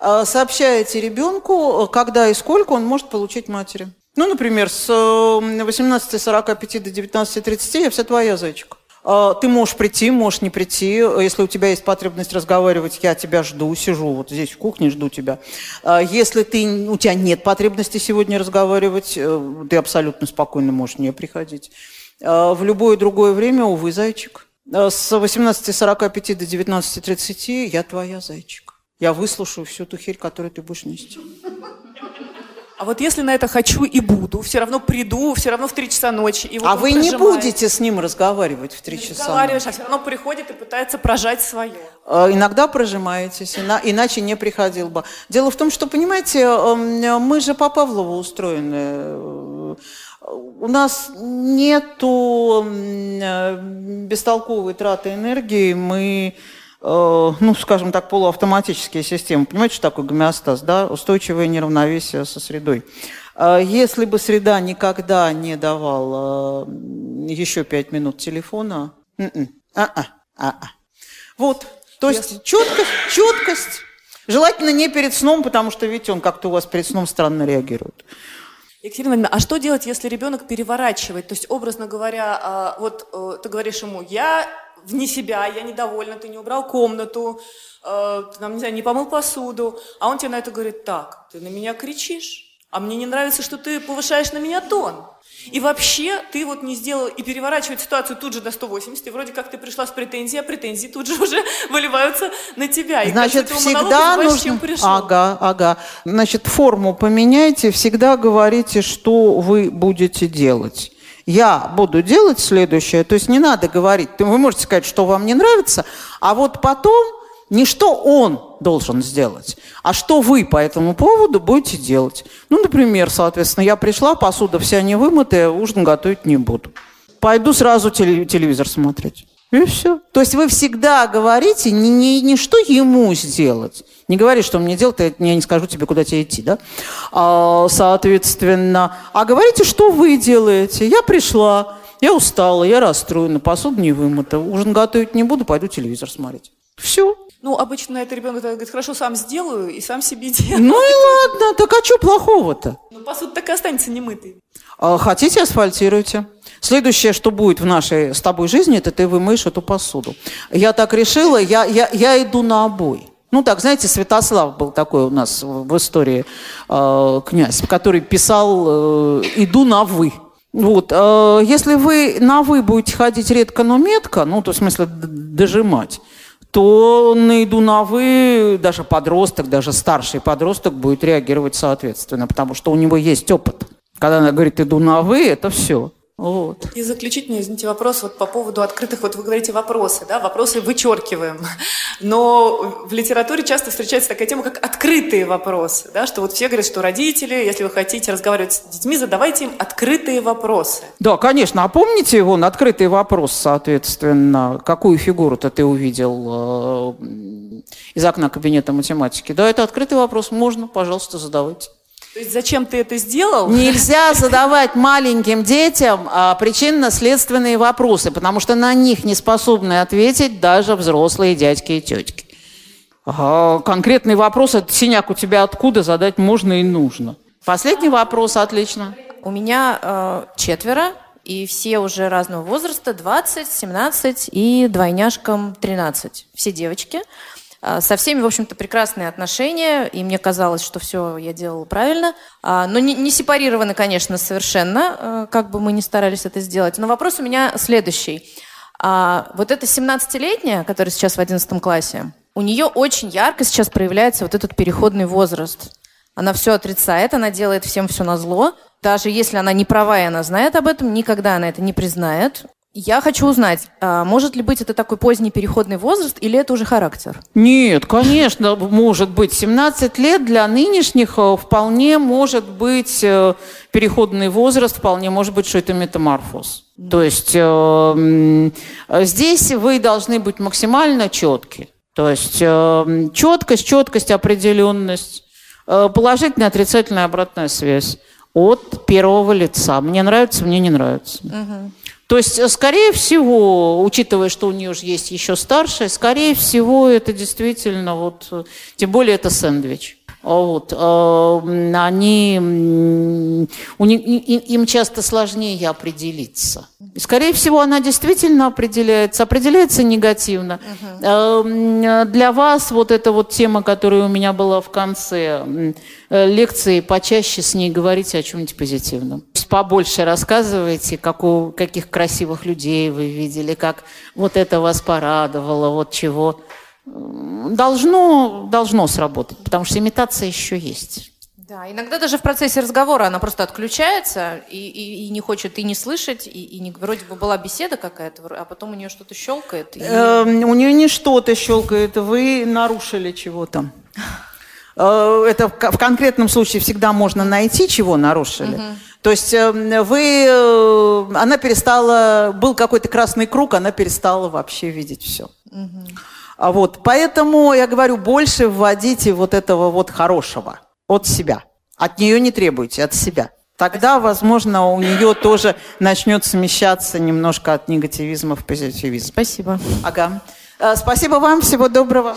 А, сообщаете ребенку, когда и сколько он может получить матери. Ну, например, с э, 18.45 до 19.30 я вся твоя, зайчик. А, Ты можешь прийти, можешь не прийти. Если у тебя есть потребность разговаривать, я тебя жду, сижу вот здесь в кухне, жду тебя. А, Если ты, у тебя нет потребности сегодня разговаривать, э, ты абсолютно спокойно можешь не приходить. В любое другое время, увы, зайчик. С 18.45 до 19.30 я твоя, зайчик. Я выслушаю всю ту херь, которую ты будешь нести. А вот если на это хочу и буду, все равно приду, все равно в три часа ночи. И вот А вы не прожимает. будете с ним разговаривать в три часа. Разговариваешь, а все равно приходит и пытается прожать свое. Э, Иногда прожимаетесь, ина- иначе не приходил бы. Дело в том, что, понимаете, эм, мы же по Павлову устроены. У нас нету э, бестолковой траты энергии, мы, ну, скажем так, полуавтоматические системы. Понимаете, что такое гомеостаз, да? Устойчивое неравновесие со средой. А Если бы среда никогда не давала э, еще пять минут телефона, м-м, а-а, а-а. Вот. То есть четкость, четкость. Желательно не перед сном, потому что, видите, он как-то у вас перед сном странно реагирует. Екатерина Владимировна, а что делать, если ребенок переворачивает? То есть, образно говоря, а, вот э, ты говоришь ему, я вне себя, я недовольна, ты не убрал комнату, э, ты, там, не знаю, не помыл посуду, а он тебе на это говорит, так, ты на меня кричишь, А мне не нравится, что ты повышаешь на меня тон. И вообще ты вот не сделал и переворачивает ситуацию тут же до 180, и вроде как ты пришла с претензией, а претензии тут же уже выливаются на тебя. И Значит, всегда с нужно... Ага, ага. Значит, форму поменяйте, всегда говорите, что вы будете делать. Я буду делать следующее, то есть не надо говорить, вы можете сказать, что вам не нравится, а вот потом не что он должен сделать, а что вы по этому поводу будете делать. Ну, например, соответственно, я пришла, посуда вся не вымытая, ужин готовить не буду. Пойду сразу теле- телевизор смотреть. И все. То есть вы всегда говорите не, не, не что ему сделать. Не говори, что мне делать, я не скажу тебе, куда тебе идти, да? А, соответственно, а говорите, что вы делаете. Я пришла, я устала, я расстроена, посуду не вымыта, ужин готовить не буду, пойду телевизор смотреть. Все. Ну, обычно это ребенок говорит, хорошо, сам сделаю и сам себе делаю. Ну и ладно, так а что плохого-то? Ну, посуда так и останется немытой. А, Хотите, асфальтируйте. Следующее, что будет в нашей с тобой жизни, это ты вымоешь эту посуду. Я так решила, я, я, я иду на обой. Ну так, знаете, Святослав был такой у нас в истории э, князь, который писал э, «иду на вы». Вот, э, если вы на «вы» будете ходить редко, но метко, ну, то в смысле дожимать, то на «иду на вы» даже подросток, даже старший подросток будет реагировать соответственно, потому что у него есть опыт. Когда она говорит «иду на вы», это все. Вот. И заключительный, извините, вопрос вот по поводу открытых, вот вы говорите вопросы, да, вопросы вычеркиваем. Но в литературе часто встречается такая тема, как открытые вопросы, да, что вот все говорят, что родители, если вы хотите разговаривать с детьми, задавайте им открытые вопросы. Да, конечно. А помните, вон, открытый вопрос, соответственно, какую фигуру-то ты увидел э, из окна кабинета математики? Да, это открытый вопрос. Можно, пожалуйста, задавайте. То есть зачем ты это сделал? Нельзя задавать маленьким детям а, причинно-следственные вопросы, потому что на них не способны ответить даже взрослые дядьки и тетки. А, конкретный вопрос, это синяк у тебя откуда, задать можно и нужно. Последний вопрос, отлично. У меня э, четверо, и все уже разного возраста, 20, 17 и двойняшкам 13. Все девочки. А, Со всеми, в общем-то, прекрасные отношения, и мне казалось, что все я делала правильно. А, Но не, не сепарированы, конечно, совершенно, э, как бы мы ни старались это сделать. Но вопрос у меня следующий. А, Вот эта 17-летняя, которая сейчас в 11 классе, у нее очень ярко сейчас проявляется вот этот переходный возраст. Она все отрицает, она делает всем все на зло. Даже если она не права и она знает об этом, никогда она это не признает. Я хочу узнать, а может ли быть это такой поздний переходный возраст или это уже характер? Нет, конечно, может быть. 17 лет для нынешних э, вполне может быть э, переходный возраст, вполне может быть, что это метаморфоз. То есть э, здесь вы должны быть максимально четки. То есть э, четкость, четкость, определенность, э, положительная, отрицательная обратная связь от первого лица. Мне нравится, мне не нравится. То есть, э, скорее всего, учитывая, что у нее же есть еще старшая, скорее всего, это действительно вот, э, тем более это сэндвич. Вот, э, м, они, у них, им часто сложнее определиться. Скорее всего, она действительно определяется, определяется негативно. М, Для вас вот эта вот тема, которая у меня была в конце э, лекции, почаще с ней говорите о чем-нибудь позитивном. Побольше рассказывайте, как у, каких красивых людей вы видели, как вот это вас порадовало, вот чего. Должно, должно сработать, потому что имитация еще есть. Да, иногда даже в процессе разговора она просто отключается и, и- и не хочет и не слышать, и, и не, вроде бы была беседа какая-то, а потом у нее что-то щелкает. и- Эм, у нее не что-то щелкает, вы нарушили чего-то. Э, Это в ко- в конкретном случае всегда можно найти, чего нарушили. То есть эм, вы, э, она перестала, был какой-то красный круг, она перестала вообще видеть все. А вот, поэтому я говорю, больше вводите вот этого вот хорошего от себя. От нее не требуйте, от себя. Тогда, возможно, у нее тоже начнет смещаться немножко от негативизма в позитивизм. Спасибо. Ага. Э, Спасибо вам, всего доброго.